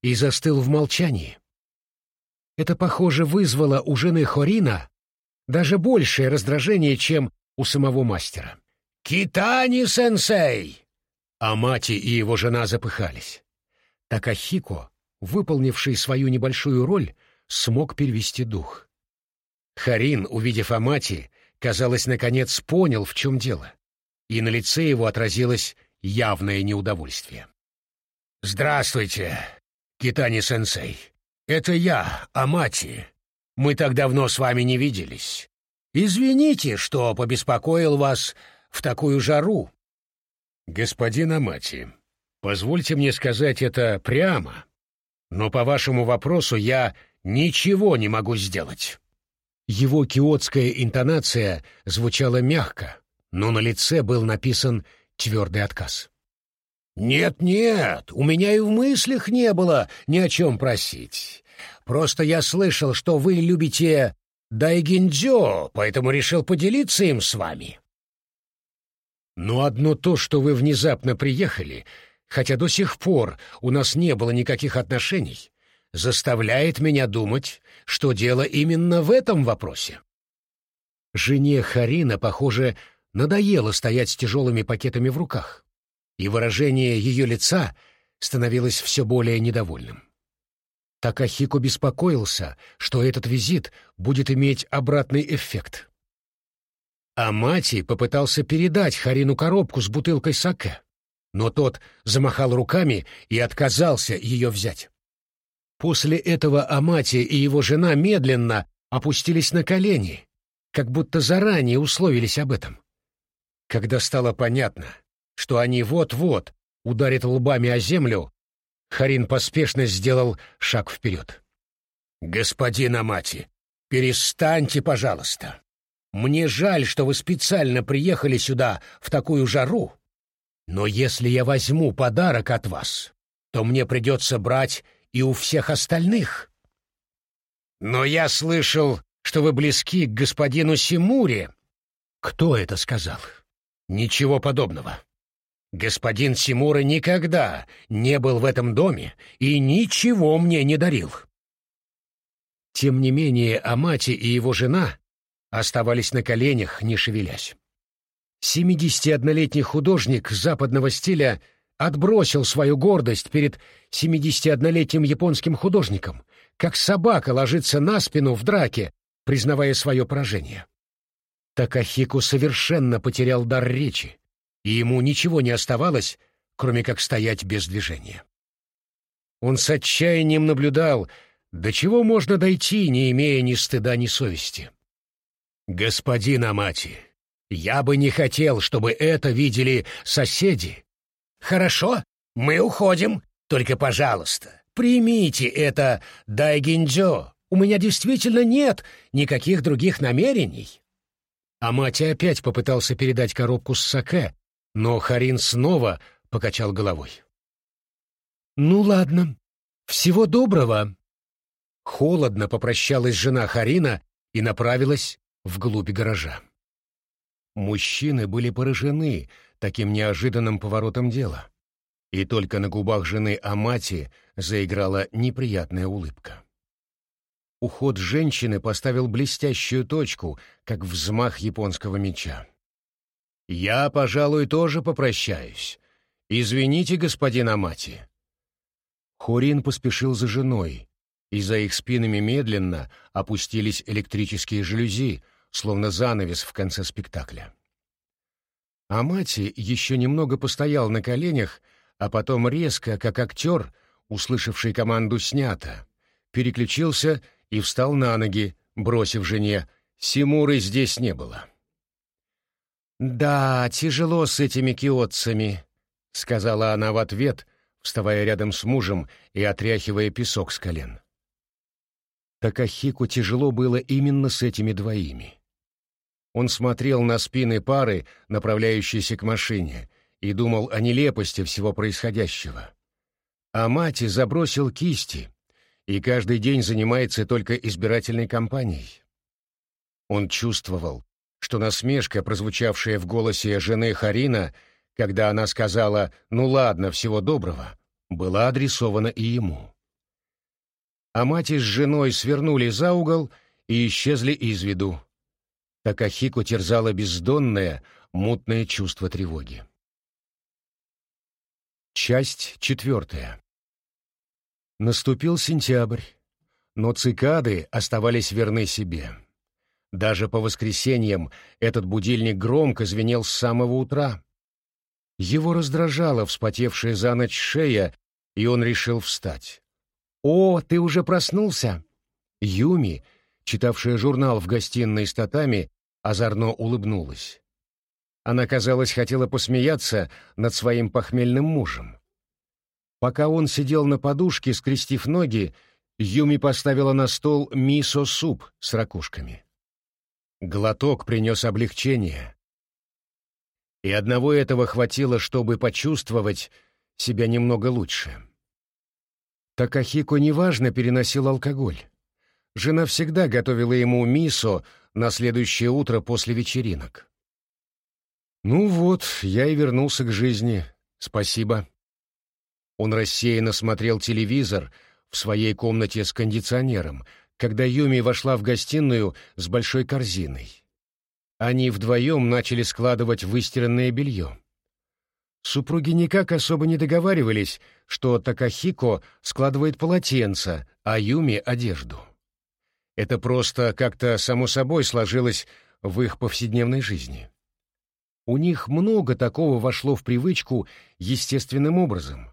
и застыл в молчании. Это, похоже, вызвало у жены Хорина даже большее раздражение, чем у самого мастера. «Китани-сенсей!» А мать и его жена запыхались. Такахико, выполнивший свою небольшую роль, смог перевести дух. Харин, увидев Амати, казалось, наконец понял, в чем дело, и на лице его отразилось явное неудовольствие. «Здравствуйте, Китани-сенсей. Это я, Амати, мы так давно с вами не виделись. Извините, что побеспокоил вас в такую жару. Господин Амати, позвольте мне сказать это прямо, но по вашему вопросу я ничего не могу сделать. Его киотская интонация звучала мягко, но на лице был написан твердый отказ. «Нет-нет, у меня и в мыслях не было ни о чем просить. Просто я слышал, что вы любите дайгиндзё, поэтому решил поделиться им с вами. Но одно то, что вы внезапно приехали, хотя до сих пор у нас не было никаких отношений, заставляет меня думать, что дело именно в этом вопросе. Жене Харина, похоже, надоело стоять с тяжелыми пакетами в руках, и выражение ее лица становилось все более недовольным. Такахико беспокоился, что этот визит будет иметь обратный эффект. Амати попытался передать Харину коробку с бутылкой саке, но тот замахал руками и отказался ее взять. После этого Амати и его жена медленно опустились на колени, как будто заранее условились об этом. Когда стало понятно, что они вот-вот ударят лбами о землю, Харин поспешно сделал шаг вперед. «Господин Амати, перестаньте, пожалуйста. Мне жаль, что вы специально приехали сюда в такую жару. Но если я возьму подарок от вас, то мне придется брать и у всех остальных. Но я слышал, что вы близки к господину Симуре. Кто это сказал? Ничего подобного. Господин Симура никогда не был в этом доме и ничего мне не дарил. Тем не менее, Амати и его жена оставались на коленях, не шевелясь. 71-летний художник западного стиля отбросил свою гордость перед 71-летним японским художником, как собака ложится на спину в драке, признавая свое поражение. Такахику совершенно потерял дар речи, и ему ничего не оставалось, кроме как стоять без движения. Он с отчаянием наблюдал, до чего можно дойти, не имея ни стыда, ни совести. «Господин Амати, я бы не хотел, чтобы это видели соседи». «Хорошо, мы уходим, только, пожалуйста, примите это дайгинджо. У меня действительно нет никаких других намерений». Амати опять попытался передать коробку с саке, но Харин снова покачал головой. «Ну ладно, всего доброго!» Холодно попрощалась жена Харина и направилась вглубь гаража. Мужчины были поражены таким неожиданным поворотом дела, и только на губах жены Амати заиграла неприятная улыбка. Уход женщины поставил блестящую точку, как взмах японского меча. «Я, пожалуй, тоже попрощаюсь. Извините, господин Амати». Хорин поспешил за женой, и за их спинами медленно опустились электрические жалюзи, словно занавес в конце спектакля. Амати еще немного постоял на коленях, а потом резко, как актер, услышавший команду «снято», переключился и встал на ноги, бросив жене «Симуры здесь не было». «Да, тяжело с этими киотцами», — сказала она в ответ, вставая рядом с мужем и отряхивая песок с колен. Такахику тяжело было именно с этими двоими. Он смотрел на спины пары, направляющейся к машине, и думал о нелепости всего происходящего. А мать забросил кисти и каждый день занимается только избирательной кампанией. Он чувствовал, что насмешка, прозвучавшая в голосе жены Харина, когда она сказала «ну ладно, всего доброго», была адресована и ему. А мать с женой свернули за угол и исчезли из виду. Такахику терзало бездонное, мутное чувство тревоги. Часть четвертая. Наступил сентябрь, но цикады оставались верны себе. Даже по воскресеньям этот будильник громко звенел с самого утра. Его раздражала вспотевшая за ночь шея, и он решил встать. «О, ты уже проснулся!» Юми, читавшая журнал в гостиной с татами, озорно улыбнулась. Она, казалось, хотела посмеяться над своим похмельным мужем. Пока он сидел на подушке, скрестив ноги, Юми поставила на стол мисо-суп с ракушками. Глоток принес облегчение. И одного этого хватило, чтобы почувствовать себя немного лучше. Такахико неважно переносил алкоголь. Жена всегда готовила ему мисо на следующее утро после вечеринок. «Ну вот, я и вернулся к жизни. Спасибо». Он рассеянно смотрел телевизор в своей комнате с кондиционером — когда Юми вошла в гостиную с большой корзиной. Они вдвоем начали складывать выстиранное белье. Супруги никак особо не договаривались, что Такахико складывает полотенца, а Юми — одежду. Это просто как-то само собой сложилось в их повседневной жизни. У них много такого вошло в привычку естественным образом.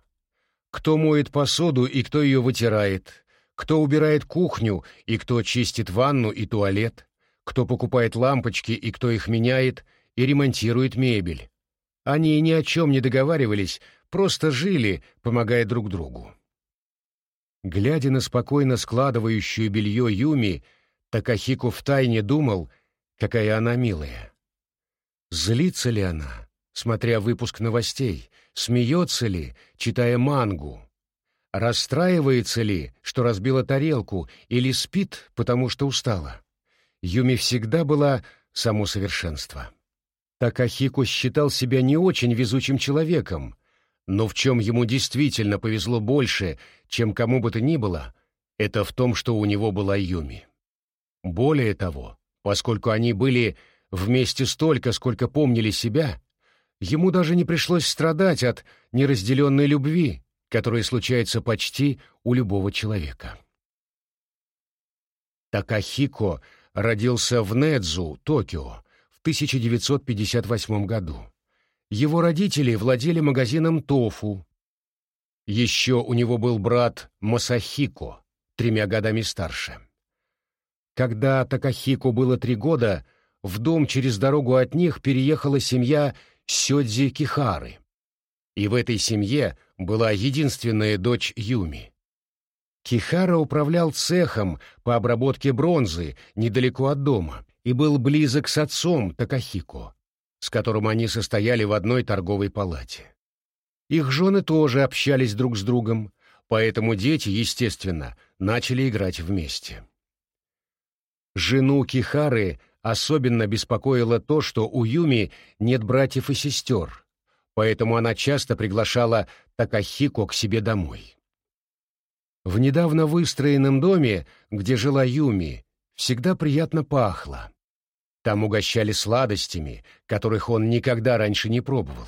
Кто моет посуду и кто ее вытирает, кто убирает кухню и кто чистит ванну и туалет, кто покупает лампочки и кто их меняет и ремонтирует мебель. Они ни о чем не договаривались, просто жили, помогая друг другу. Глядя на спокойно складывающую белье Юми, Такахико втайне думал, какая она милая. Злится ли она, смотря выпуск новостей, смеется ли, читая мангу, расстраивается ли, что разбила тарелку, или спит, потому что устала. Юми всегда была само совершенство. Такахико считал себя не очень везучим человеком, но в чем ему действительно повезло больше, чем кому бы то ни было, это в том, что у него была Юми. Более того, поскольку они были вместе столько, сколько помнили себя, ему даже не пришлось страдать от неразделенной любви, которая случается почти у любого человека. Такахико родился в Недзу, Токио, в 1958 году. Его родители владели магазином тофу. Еще у него был брат Масахико, тремя годами старше. Когда Такахико было три года, в дом через дорогу от них переехала семья Сёдзи Кихары. И в этой семье была единственная дочь Юми. Кихара управлял цехом по обработке бронзы недалеко от дома и был близок с отцом Такахико, с которым они состояли в одной торговой палате. Их жены тоже общались друг с другом, поэтому дети, естественно, начали играть вместе. Жену Кихары особенно беспокоило то, что у Юми нет братьев и сестер, поэтому она часто приглашала Такахико к себе домой. В недавно выстроенном доме, где жила Юми, всегда приятно пахло. Там угощали сладостями, которых он никогда раньше не пробовал.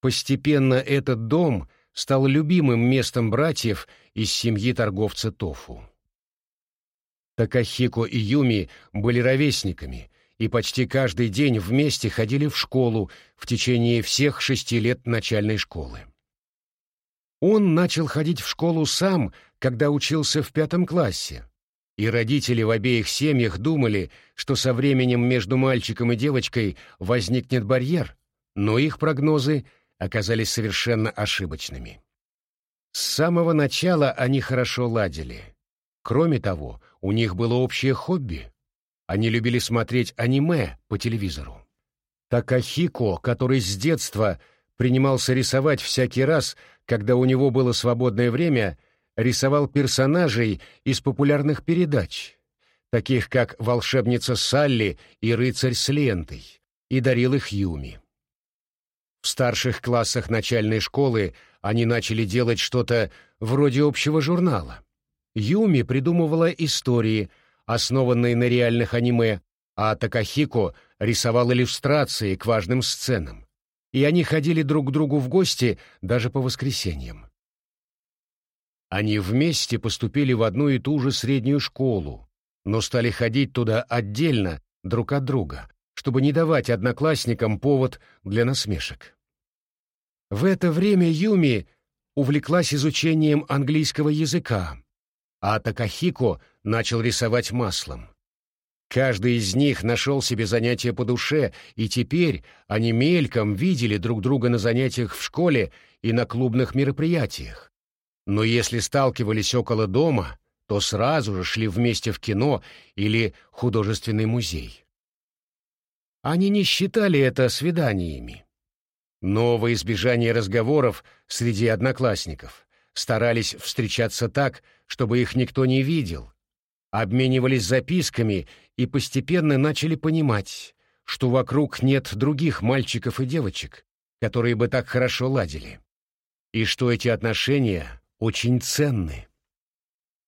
Постепенно этот дом стал любимым местом братьев из семьи торговца тофу. Такахико и Юми были ровесниками и почти каждый день вместе ходили в школу в течение всех шести лет начальной школы. Он начал ходить в школу сам, когда учился в пятом классе, и родители в обеих семьях думали, что со временем между мальчиком и девочкой возникнет барьер, но их прогнозы оказались совершенно ошибочными. С самого начала они хорошо ладили. Кроме того, у них было общее хобби. Они любили смотреть аниме по телевизору. Такахико, который с детства принимался рисовать всякий раз, когда у него было свободное время — рисовал персонажей из популярных передач, таких как «Волшебница Салли» и «Рыцарь с лентой», и дарил их Юми. В старших классах начальной школы они начали делать что-то вроде общего журнала. Юми придумывала истории, основанные на реальных аниме, а Такахико рисовал иллюстрации к важным сценам. И они ходили друг к другу в гости даже по воскресеньям. Они вместе поступили в одну и ту же среднюю школу, но стали ходить туда отдельно, друг от друга, чтобы не давать одноклассникам повод для насмешек. В это время Юми увлеклась изучением английского языка, а Такахико начал рисовать маслом. Каждый из них нашел себе занятие по душе, и теперь они мельком видели друг друга на занятиях в школе и на клубных мероприятиях но если сталкивались около дома, то сразу же шли вместе в кино или художественный музей. Они не считали это свиданиями. Но во избежание разговоров среди одноклассников старались встречаться так, чтобы их никто не видел, обменивались записками и постепенно начали понимать, что вокруг нет других мальчиков и девочек, которые бы так хорошо ладили, и что эти отношения очень ценны.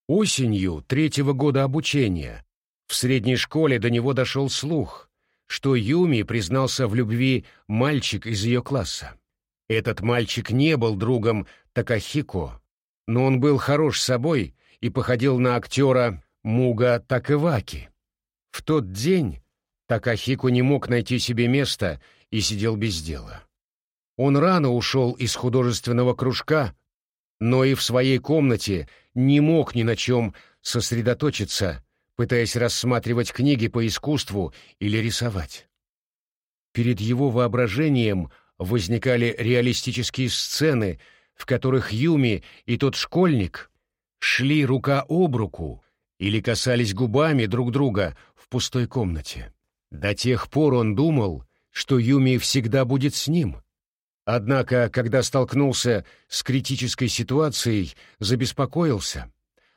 Осенью третьего года обучения в средней школе до него дошел слух, что Юми признался в любви мальчик из ее класса. Этот мальчик не был другом Такахико, но он был хорош собой и походил на актера Муга Такеваки. В тот день Такахико не мог найти себе места и сидел без дела. Он рано ушел из художественного кружка, но и в своей комнате не мог ни на чем сосредоточиться, пытаясь рассматривать книги по искусству или рисовать. Перед его воображением возникали реалистические сцены, в которых Юми и тот школьник шли рука об руку или касались губами друг друга в пустой комнате. До тех пор он думал, что Юми всегда будет с ним, Однако, когда столкнулся с критической ситуацией, забеспокоился,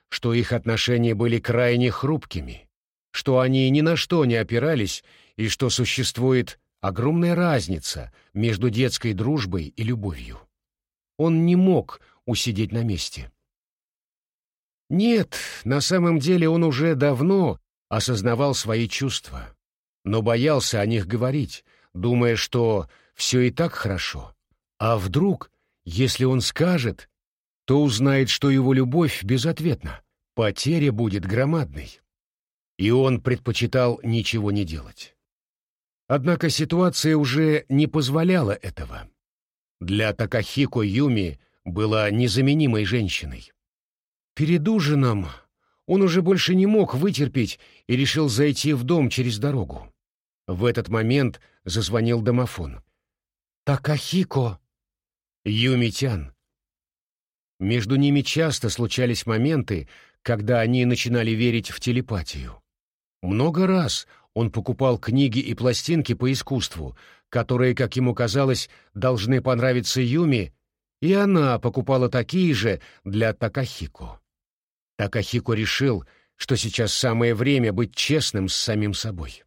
что их отношения были крайне хрупкими, что они ни на что не опирались и что существует огромная разница между детской дружбой и любовью. Он не мог усидеть на месте. Нет, на самом деле он уже давно осознавал свои чувства, но боялся о них говорить, думая, что все и так хорошо. А вдруг, если он скажет, то узнает, что его любовь безответна, потеря будет громадной. И он предпочитал ничего не делать. Однако ситуация уже не позволяла этого. Для Такахико Юми была незаменимой женщиной. Перед ужином он уже больше не мог вытерпеть и решил зайти в дом через дорогу. В этот момент зазвонил домофон. «Такахико!» Юмитян. Между ними часто случались моменты, когда они начинали верить в телепатию. Много раз он покупал книги и пластинки по искусству, которые, как ему казалось, должны понравиться Юми, и она покупала такие же для Такахико. Такахико решил, что сейчас самое время быть честным с самим собой.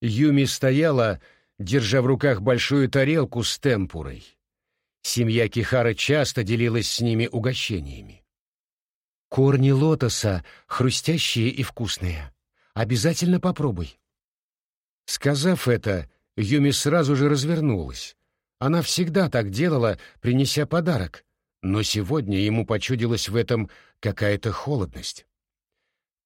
Юми стояла, держа в руках большую тарелку с темпурой. Семья Кихара часто делилась с ними угощениями. «Корни лотоса хрустящие и вкусные. Обязательно попробуй». Сказав это, Юми сразу же развернулась. Она всегда так делала, принеся подарок, но сегодня ему почудилась в этом какая-то холодность.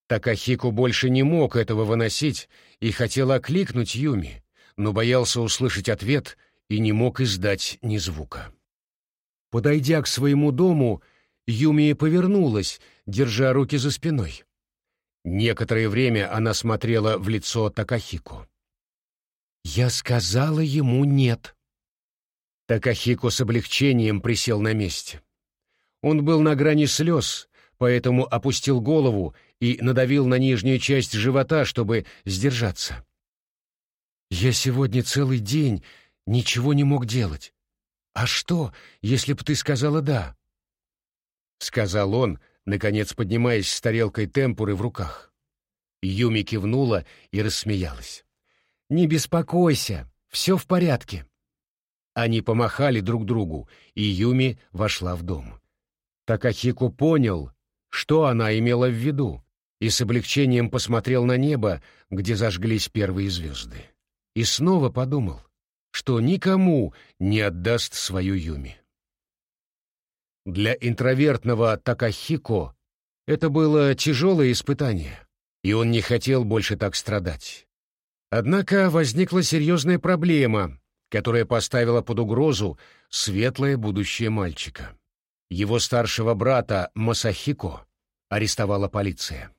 Такахику больше не мог этого выносить и хотел окликнуть Юми, но боялся услышать ответ и не мог издать ни звука. Подойдя к своему дому, Юми повернулась, держа руки за спиной. Некоторое время она смотрела в лицо Такахику. «Я сказала ему нет». Такахико с облегчением присел на месте. Он был на грани слез, поэтому опустил голову и надавил на нижнюю часть живота, чтобы сдержаться. «Я сегодня целый день ничего не мог делать. А что, если б ты сказала «да»?» Сказал он, наконец поднимаясь с тарелкой темпуры в руках. Юми кивнула и рассмеялась. «Не беспокойся, все в порядке». Они помахали друг другу, и Юми вошла в дом. Такахико понял, что она имела в виду, и с облегчением посмотрел на небо, где зажглись первые звезды. И снова подумал, что никому не отдаст свою Юми. Для интровертного Такахико это было тяжелое испытание, и он не хотел больше так страдать. Однако возникла серьезная проблема, которая поставила под угрозу светлое будущее мальчика. Его старшего брата Масахико арестовала полиция.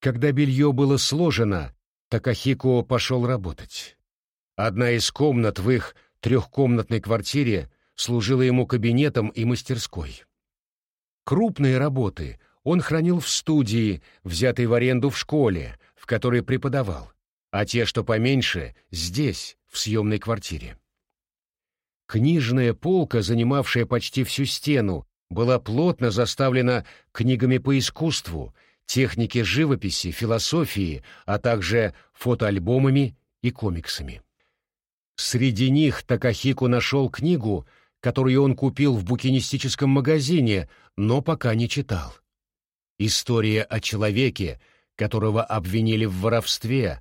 Когда белье было сложено, Такахико пошел работать. Одна из комнат в их трехкомнатной квартире служила ему кабинетом и мастерской. Крупные работы он хранил в студии, взятой в аренду в школе, в которой преподавал, а те, что поменьше, здесь, в съемной квартире. Книжная полка, занимавшая почти всю стену, была плотно заставлена книгами по искусству, технике живописи, философии, а также фотоальбомами и комиксами. Среди них Такахику нашел книгу, которую он купил в букинистическом магазине, но пока не читал. История о человеке, которого обвинили в воровстве,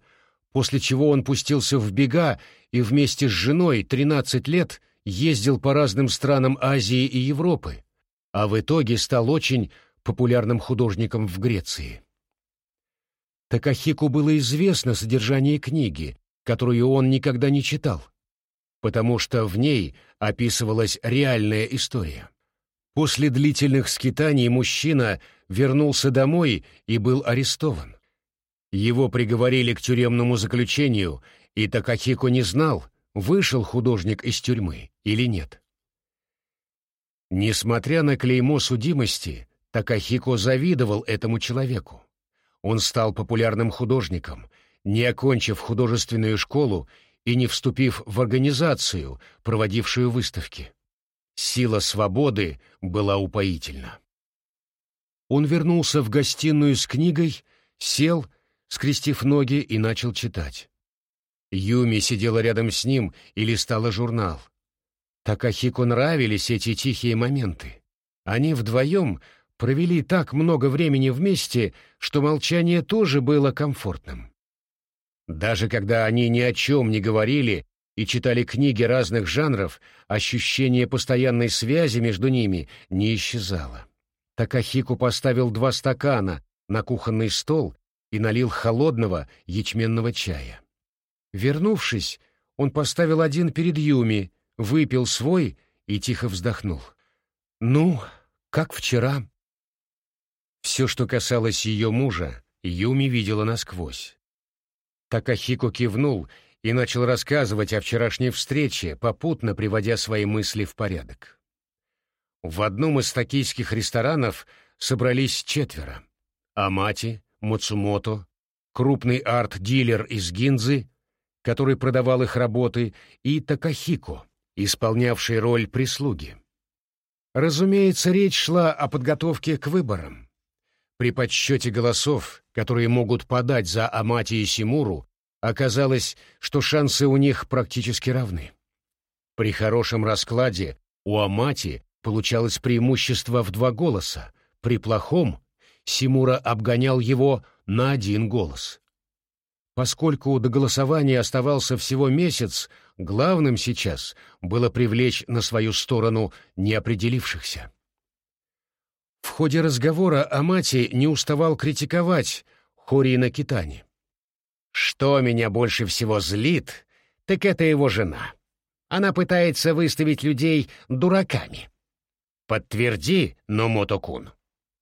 после чего он пустился в бега и вместе с женой 13 лет ездил по разным странам Азии и Европы, а в итоге стал очень популярным художником в Греции. Такахику было известно содержание книги, которую он никогда не читал, потому что в ней описывалась реальная история. После длительных скитаний мужчина вернулся домой и был арестован. Его приговорили к тюремному заключению, и Такахико не знал, вышел художник из тюрьмы или нет. Несмотря на клеймо судимости, Такахико завидовал этому человеку. Он стал популярным художником, не окончив художественную школу и не вступив в организацию, проводившую выставки. Сила свободы была упоительна. Он вернулся в гостиную с книгой, сел, скрестив ноги и начал читать. Юми сидела рядом с ним и листала журнал. Такахико нравились эти тихие моменты. Они вдвоем провели так много времени вместе, что молчание тоже было комфортным. Даже когда они ни о чем не говорили и читали книги разных жанров, ощущение постоянной связи между ними не исчезало. Такахику поставил два стакана на кухонный стол и налил холодного ячменного чая. Вернувшись, он поставил один перед Юми, выпил свой и тихо вздохнул. «Ну, как вчера?» Все, что касалось ее мужа, Юми видела насквозь. Такахико кивнул и начал рассказывать о вчерашней встрече, попутно приводя свои мысли в порядок. В одном из токийских ресторанов собрались четверо. Амати, Мацумото, крупный арт-дилер из Гинзы, который продавал их работы, и Такахико, исполнявший роль прислуги. Разумеется, речь шла о подготовке к выборам. При подсчете голосов, которые могут подать за Амати и Симуру, оказалось, что шансы у них практически равны. При хорошем раскладе у Амати получалось преимущество в два голоса, при плохом Симура обгонял его на один голос. Поскольку до голосования оставался всего месяц, главным сейчас было привлечь на свою сторону неопределившихся. В ходе разговора Амати не уставал критиковать Хорина Китани. «Что меня больше всего злит, так это его жена. Она пытается выставить людей дураками. Подтверди, Номото-кун.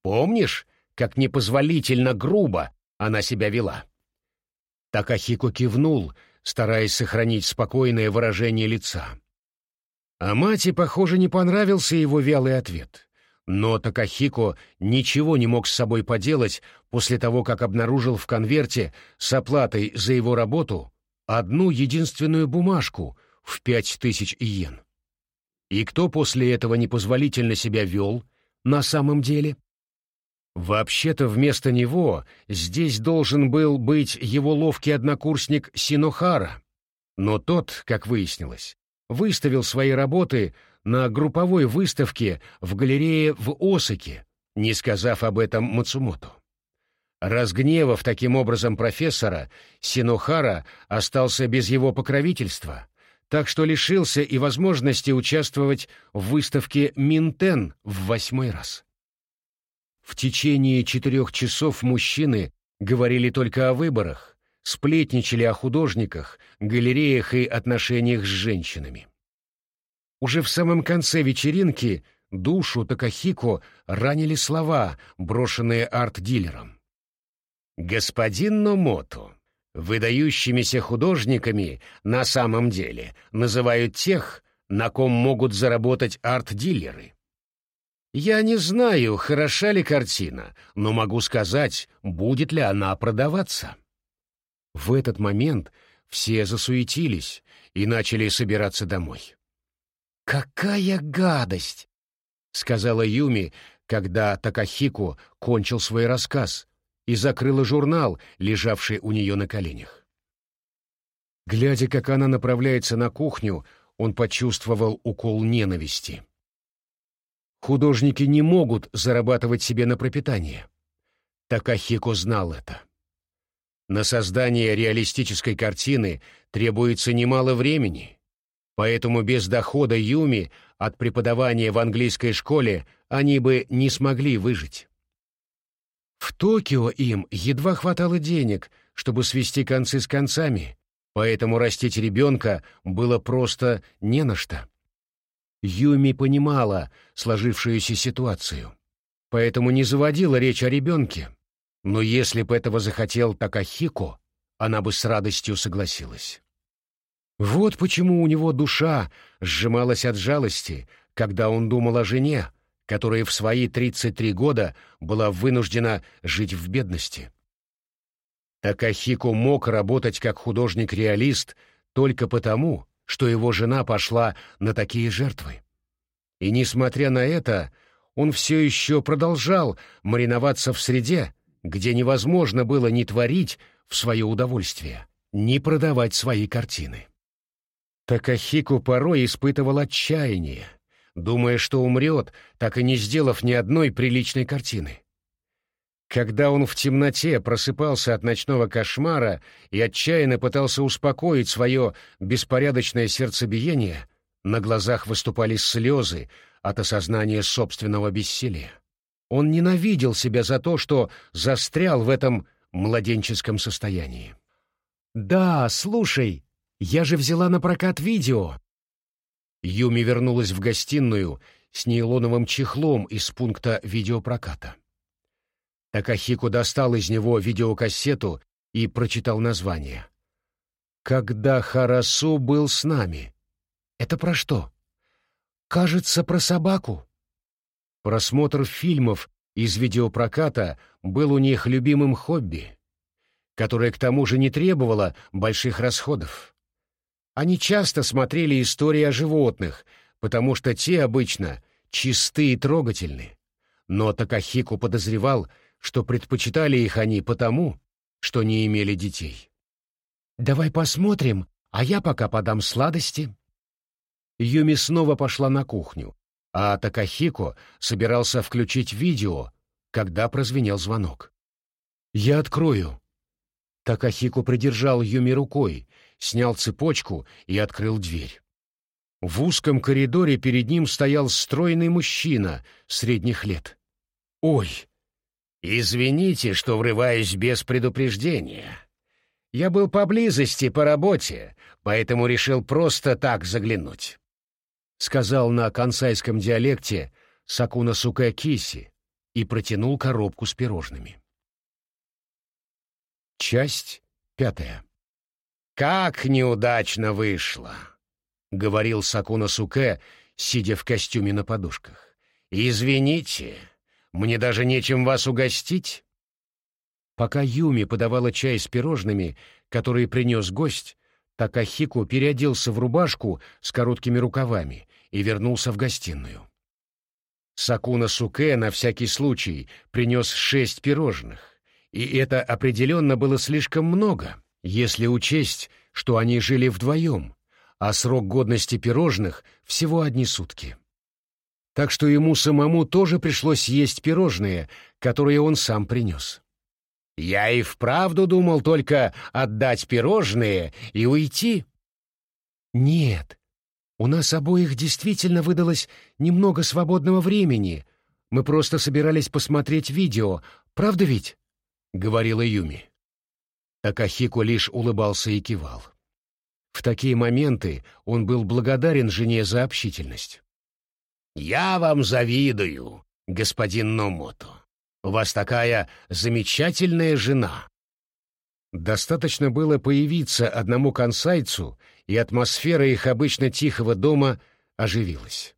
Помнишь, как непозволительно грубо она себя вела?» Такахико кивнул, стараясь сохранить спокойное выражение лица. А мате, похоже, не понравился его вялый ответ. Но Такахико ничего не мог с собой поделать после того, как обнаружил в конверте с оплатой за его работу одну единственную бумажку в пять тысяч иен. И кто после этого непозволительно себя вел на самом деле? Вообще-то вместо него здесь должен был быть его ловкий однокурсник Синохара, но тот, как выяснилось, выставил свои работы на групповой выставке в галерее в Осаке, не сказав об этом Мацумото. Разгневав таким образом профессора, Синохара остался без его покровительства, так что лишился и возможности участвовать в выставке Минтен в восьмой раз. В течение четырех часов мужчины говорили только о выборах, сплетничали о художниках, галереях и отношениях с женщинами. Уже в самом конце вечеринки душу Такахико ранили слова, брошенные арт-дилером. «Господин Номото, выдающимися художниками на самом деле называют тех, на ком могут заработать арт-дилеры. Я не знаю, хороша ли картина, но могу сказать, будет ли она продаваться. В этот момент все засуетились и начали собираться домой. «Какая гадость!» — сказала Юми, когда Такахику кончил свой рассказ и закрыла журнал, лежавший у нее на коленях. Глядя, как она направляется на кухню, он почувствовал укол ненависти. Художники не могут зарабатывать себе на пропитание. Такахико знал это. На создание реалистической картины требуется немало времени, поэтому без дохода Юми от преподавания в английской школе они бы не смогли выжить. В Токио им едва хватало денег, чтобы свести концы с концами, поэтому растить ребенка было просто не на что. Юми понимала сложившуюся ситуацию, поэтому не заводила речь о ребенке. Но если бы этого захотел Такахико, она бы с радостью согласилась. Вот почему у него душа сжималась от жалости, когда он думал о жене, которая в свои 33 года была вынуждена жить в бедности. Такахико мог работать как художник-реалист только потому, что его жена пошла на такие жертвы. И несмотря на это, он все еще продолжал мариноваться в среде, где невозможно было ни творить в свое удовольствие, ни продавать свои картины. Такахику порой испытывал отчаяние, думая, что умрет, так и не сделав ни одной приличной картины. Когда он в темноте просыпался от ночного кошмара и отчаянно пытался успокоить свое беспорядочное сердцебиение, на глазах выступали слезы от осознания собственного бессилия. Он ненавидел себя за то, что застрял в этом младенческом состоянии. «Да, слушай, я же взяла на прокат видео!» Юми вернулась в гостиную с нейлоновым чехлом из пункта видеопроката. Такахико достал из него видеокассету и прочитал название. «Когда Харасу был с нами». «Это про что?» «Кажется, про собаку». Просмотр фильмов из видеопроката был у них любимым хобби, которое к тому же не требовало больших расходов. Они часто смотрели истории о животных, потому что те обычно чисты и трогательны. Но Такахику подозревал, что предпочитали их они потому, что не имели детей. «Давай посмотрим, а я пока подам сладости». Юми снова пошла на кухню, а Такахико собирался включить видео, когда прозвенел звонок. «Я открою». Такахико придержал Юми рукой, снял цепочку и открыл дверь. В узком коридоре перед ним стоял стройный мужчина средних лет. «Ой!» «Извините, что врываюсь без предупреждения. Я был поблизости по работе, поэтому решил просто так заглянуть», — сказал на кансайском диалекте Сакуна Сука Киси и протянул коробку с пирожными. Часть пятая. «Как неудачно вышло!» — говорил Сакуна Суке, сидя в костюме на подушках. «Извините, мне даже нечем вас угостить». Пока Юми подавала чай с пирожными, которые принес гость, Такахику переоделся в рубашку с короткими рукавами и вернулся в гостиную. Сакуна Суке на всякий случай принес шесть пирожных, и это определенно было слишком много, если учесть, что они жили вдвоем, а срок годности пирожных всего одни сутки так что ему самому тоже пришлось есть пирожные, которые он сам принес. «Я и вправду думал только отдать пирожные и уйти». «Нет, у нас обоих действительно выдалось немного свободного времени. Мы просто собирались посмотреть видео, правда ведь?» — говорила Юми. Такахико лишь улыбался и кивал. В такие моменты он был благодарен жене за общительность. «Я вам завидую, господин Номото. У вас такая замечательная жена». Достаточно было появиться одному консайцу, и атмосфера их обычно тихого дома оживилась.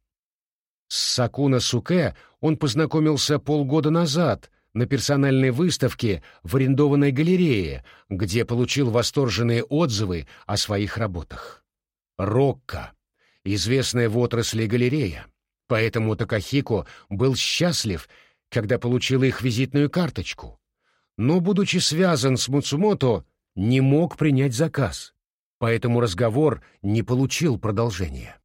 С Сакуна Суке он познакомился полгода назад на персональной выставке в арендованной галерее, где получил восторженные отзывы о своих работах. Рокко, известная в отрасли галерея, Поэтому Такахико был счастлив, когда получил их визитную карточку. Но, будучи связан с Муцумото, не мог принять заказ, поэтому разговор не получил продолжения.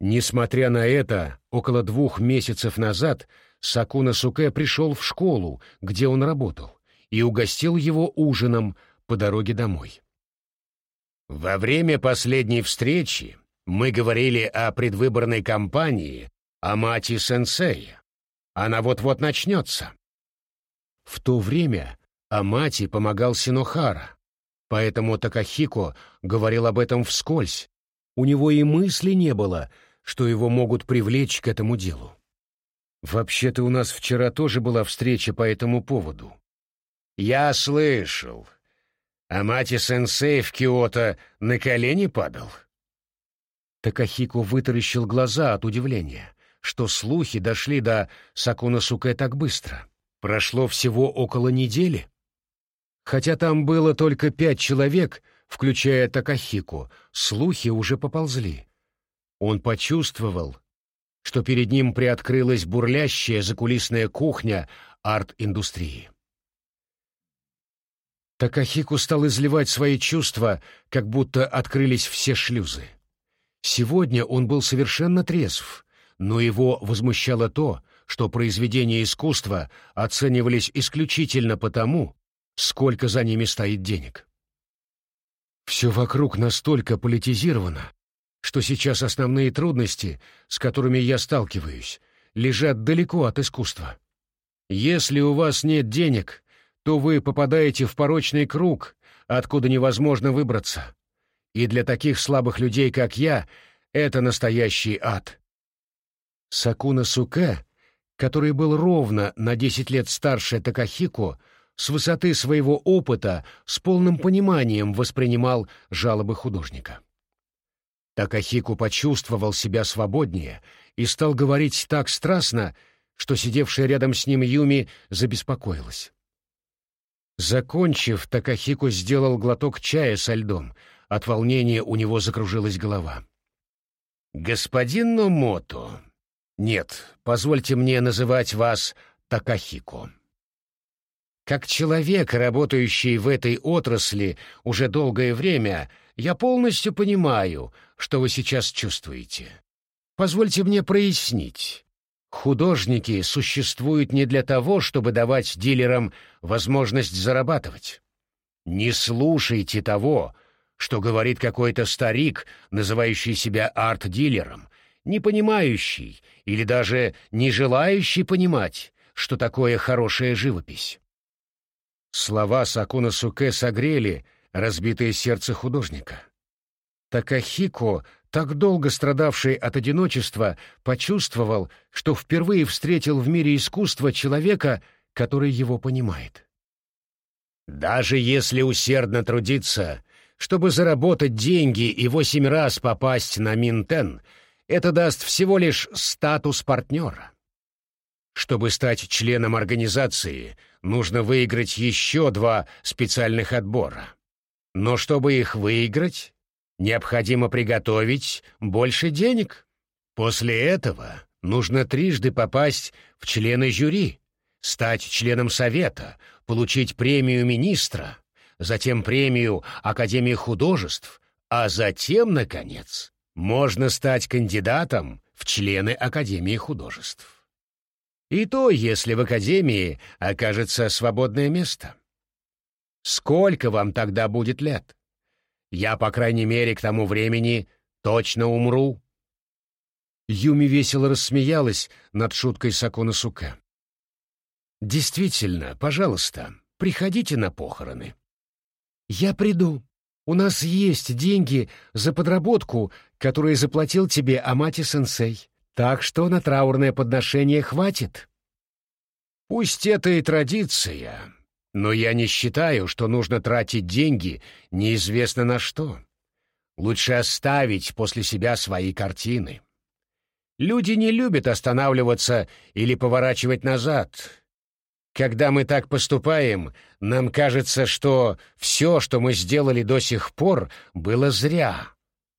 Несмотря на это, около двух месяцев назад Сакуна Суке пришел в школу, где он работал, и угостил его ужином по дороге домой. Во время последней встречи мы говорили о предвыборной кампании, о мати сенсея. Она вот-вот начнется. В то время Амати помогал Синохара, поэтому Такахико говорил об этом вскользь. У него и мысли не было, что его могут привлечь к этому делу. Вообще-то у нас вчера тоже была встреча по этому поводу. Я слышал. Амати-сенсей в Киото на колени падал? Такахико вытаращил глаза от удивления, что слухи дошли до Сакуна-Суке так быстро. Прошло всего около недели. Хотя там было только пять человек, включая Такахику, слухи уже поползли. Он почувствовал, что перед ним приоткрылась бурлящая закулисная кухня арт-индустрии. Такахику стал изливать свои чувства, как будто открылись все шлюзы. Сегодня он был совершенно трезв, но его возмущало то, что произведения искусства оценивались исключительно потому, сколько за ними стоит денег. Все вокруг настолько политизировано, что сейчас основные трудности, с которыми я сталкиваюсь, лежат далеко от искусства. Если у вас нет денег, то вы попадаете в порочный круг, откуда невозможно выбраться. И для таких слабых людей, как я, это настоящий ад. Сакуна Суке, который был ровно на десять лет старше Такахико, с высоты своего опыта с полным пониманием воспринимал жалобы художника. Такахику почувствовал себя свободнее и стал говорить так страстно, что сидевшая рядом с ним Юми забеспокоилась. Закончив, Такахику сделал глоток чая со льдом. От волнения у него закружилась голова. «Господин Номото, нет, позвольте мне называть вас Такахико. Как человек, работающий в этой отрасли уже долгое время, я полностью понимаю, что вы сейчас чувствуете. Позвольте мне прояснить. Художники существуют не для того, чтобы давать дилерам возможность зарабатывать. Не слушайте того, что говорит какой-то старик, называющий себя арт-дилером, не понимающий или даже не желающий понимать, что такое хорошая живопись. Слова Сакуна Суке согрели разбитое сердце художника. Такахико, так долго страдавший от одиночества, почувствовал, что впервые встретил в мире искусства человека, который его понимает. Даже если усердно трудиться, чтобы заработать деньги и восемь раз попасть на Минтен, это даст всего лишь статус партнера. Чтобы стать членом организации, нужно выиграть еще два специальных отбора. Но чтобы их выиграть, необходимо приготовить больше денег. После этого нужно трижды попасть в члены жюри, стать членом совета, получить премию министра, затем премию Академии художеств, а затем, наконец, можно стать кандидатом в члены Академии художеств. И то, если в академии окажется свободное место. Сколько вам тогда будет лет? Я, по крайней мере, к тому времени точно умру. Юми весело рассмеялась над шуткой Сакона Сука. «Действительно, пожалуйста, приходите на похороны». «Я приду. У нас есть деньги за подработку, которые заплатил тебе Амати-сенсей. Так что на траурное подношение хватит. Пусть это и традиция, но я не считаю, что нужно тратить деньги неизвестно на что. Лучше оставить после себя свои картины. Люди не любят останавливаться или поворачивать назад. Когда мы так поступаем, нам кажется, что все, что мы сделали до сих пор, было зря.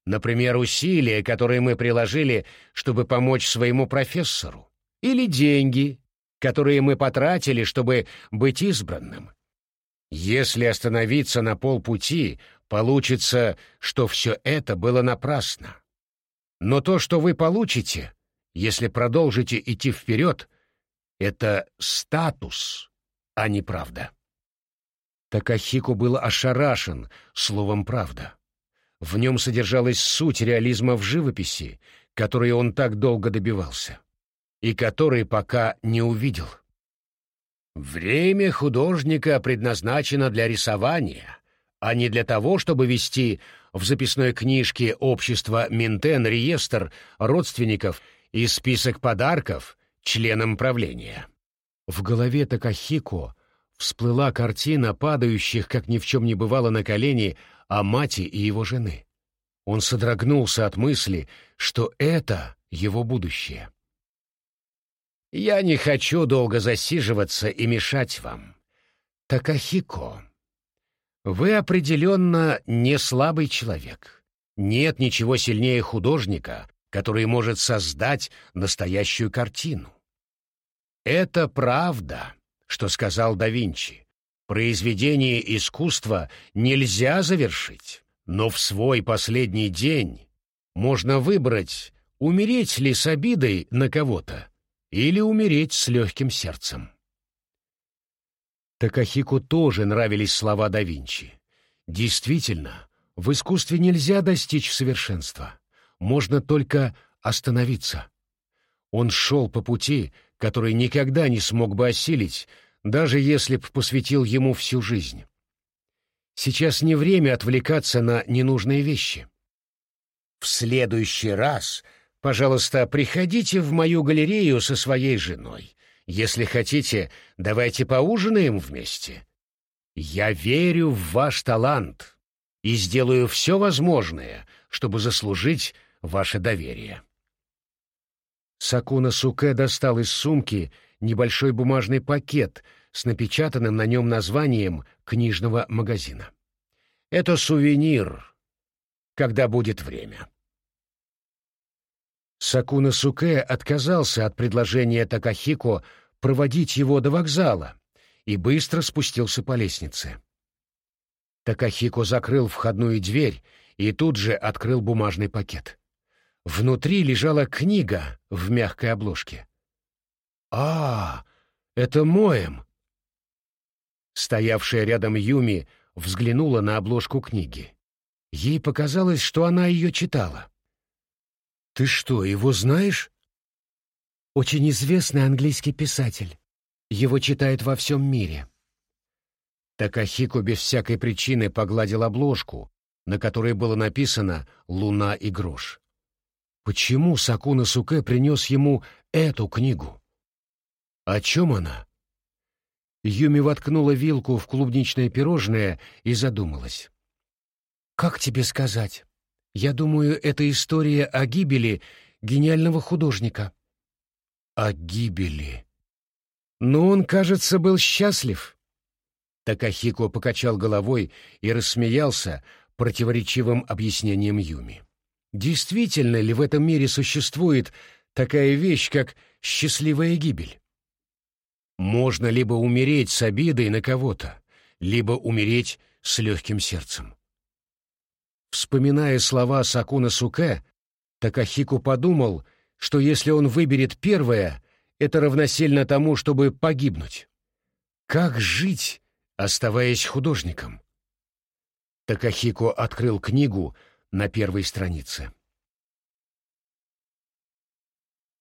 Например, усилия, которые мы приложили, чтобы помочь своему профессору. Или деньги, которые мы потратили, чтобы быть избранным. Если остановиться на полпути, получится, что все это было напрасно. Но то, что вы получите, если продолжите идти вперед, это статус, а не правда. Такахику был ошарашен словом «правда». В нем содержалась суть реализма в живописи, которой он так долго добивался, и который пока не увидел. Время художника предназначено для рисования, а не для того, чтобы вести в записной книжке общества Минтен реестр родственников и список подарков членам правления. В голове Такахико всплыла картина падающих, как ни в чем не бывало, на колени о мати и его жены. Он содрогнулся от мысли, что это его будущее. «Я не хочу долго засиживаться и мешать вам. Такахико, Вы определенно не слабый человек. Нет ничего сильнее художника, который может создать настоящую картину. Это правда, что сказал да Винчи. Произведение искусства нельзя завершить, но в свой последний день можно выбрать, умереть ли с обидой на кого-то или умереть с легким сердцем. Такахику тоже нравились слова да Винчи. Действительно, в искусстве нельзя достичь совершенства. Можно только остановиться. Он шел по пути, который никогда не смог бы осилить, даже если б посвятил ему всю жизнь. Сейчас не время отвлекаться на ненужные вещи. В следующий раз, пожалуйста, приходите в мою галерею со своей женой. Если хотите, давайте поужинаем вместе. Я верю в ваш талант и сделаю все возможное, чтобы заслужить ваше доверие. Сакуна Суке достал из сумки небольшой бумажный пакет с напечатанным на нем названием книжного магазина. Это сувенир, когда будет время. Сакуна Суке отказался от предложения Такахико проводить его до вокзала и быстро спустился по лестнице. Такахико закрыл входную дверь и тут же открыл бумажный пакет. Внутри лежала книга в мягкой обложке. «А, это Моем!» Стоявшая рядом Юми взглянула на обложку книги. Ей показалось, что она ее читала. «Ты что, его знаешь?» «Очень известный английский писатель. Его читают во всем мире». Такахико без всякой причины погладил обложку, на которой было написано «Луна и грош». Почему Сакуна Суке принес ему эту книгу? О чем она? Юми воткнула вилку в клубничное пирожное и задумалась. «Как тебе сказать? Я думаю, это история о гибели гениального художника». «О гибели?» «Но он, кажется, был счастлив». Такахико покачал головой и рассмеялся противоречивым объяснением Юми. Действительно ли в этом мире существует такая вещь, как счастливая гибель? Можно либо умереть с обидой на кого-то, либо умереть с легким сердцем. Вспоминая слова Сакуна Суке, Такахику подумал, что если он выберет первое, это равносильно тому, чтобы погибнуть. Как жить, оставаясь художником? Такахико открыл книгу, на первой странице.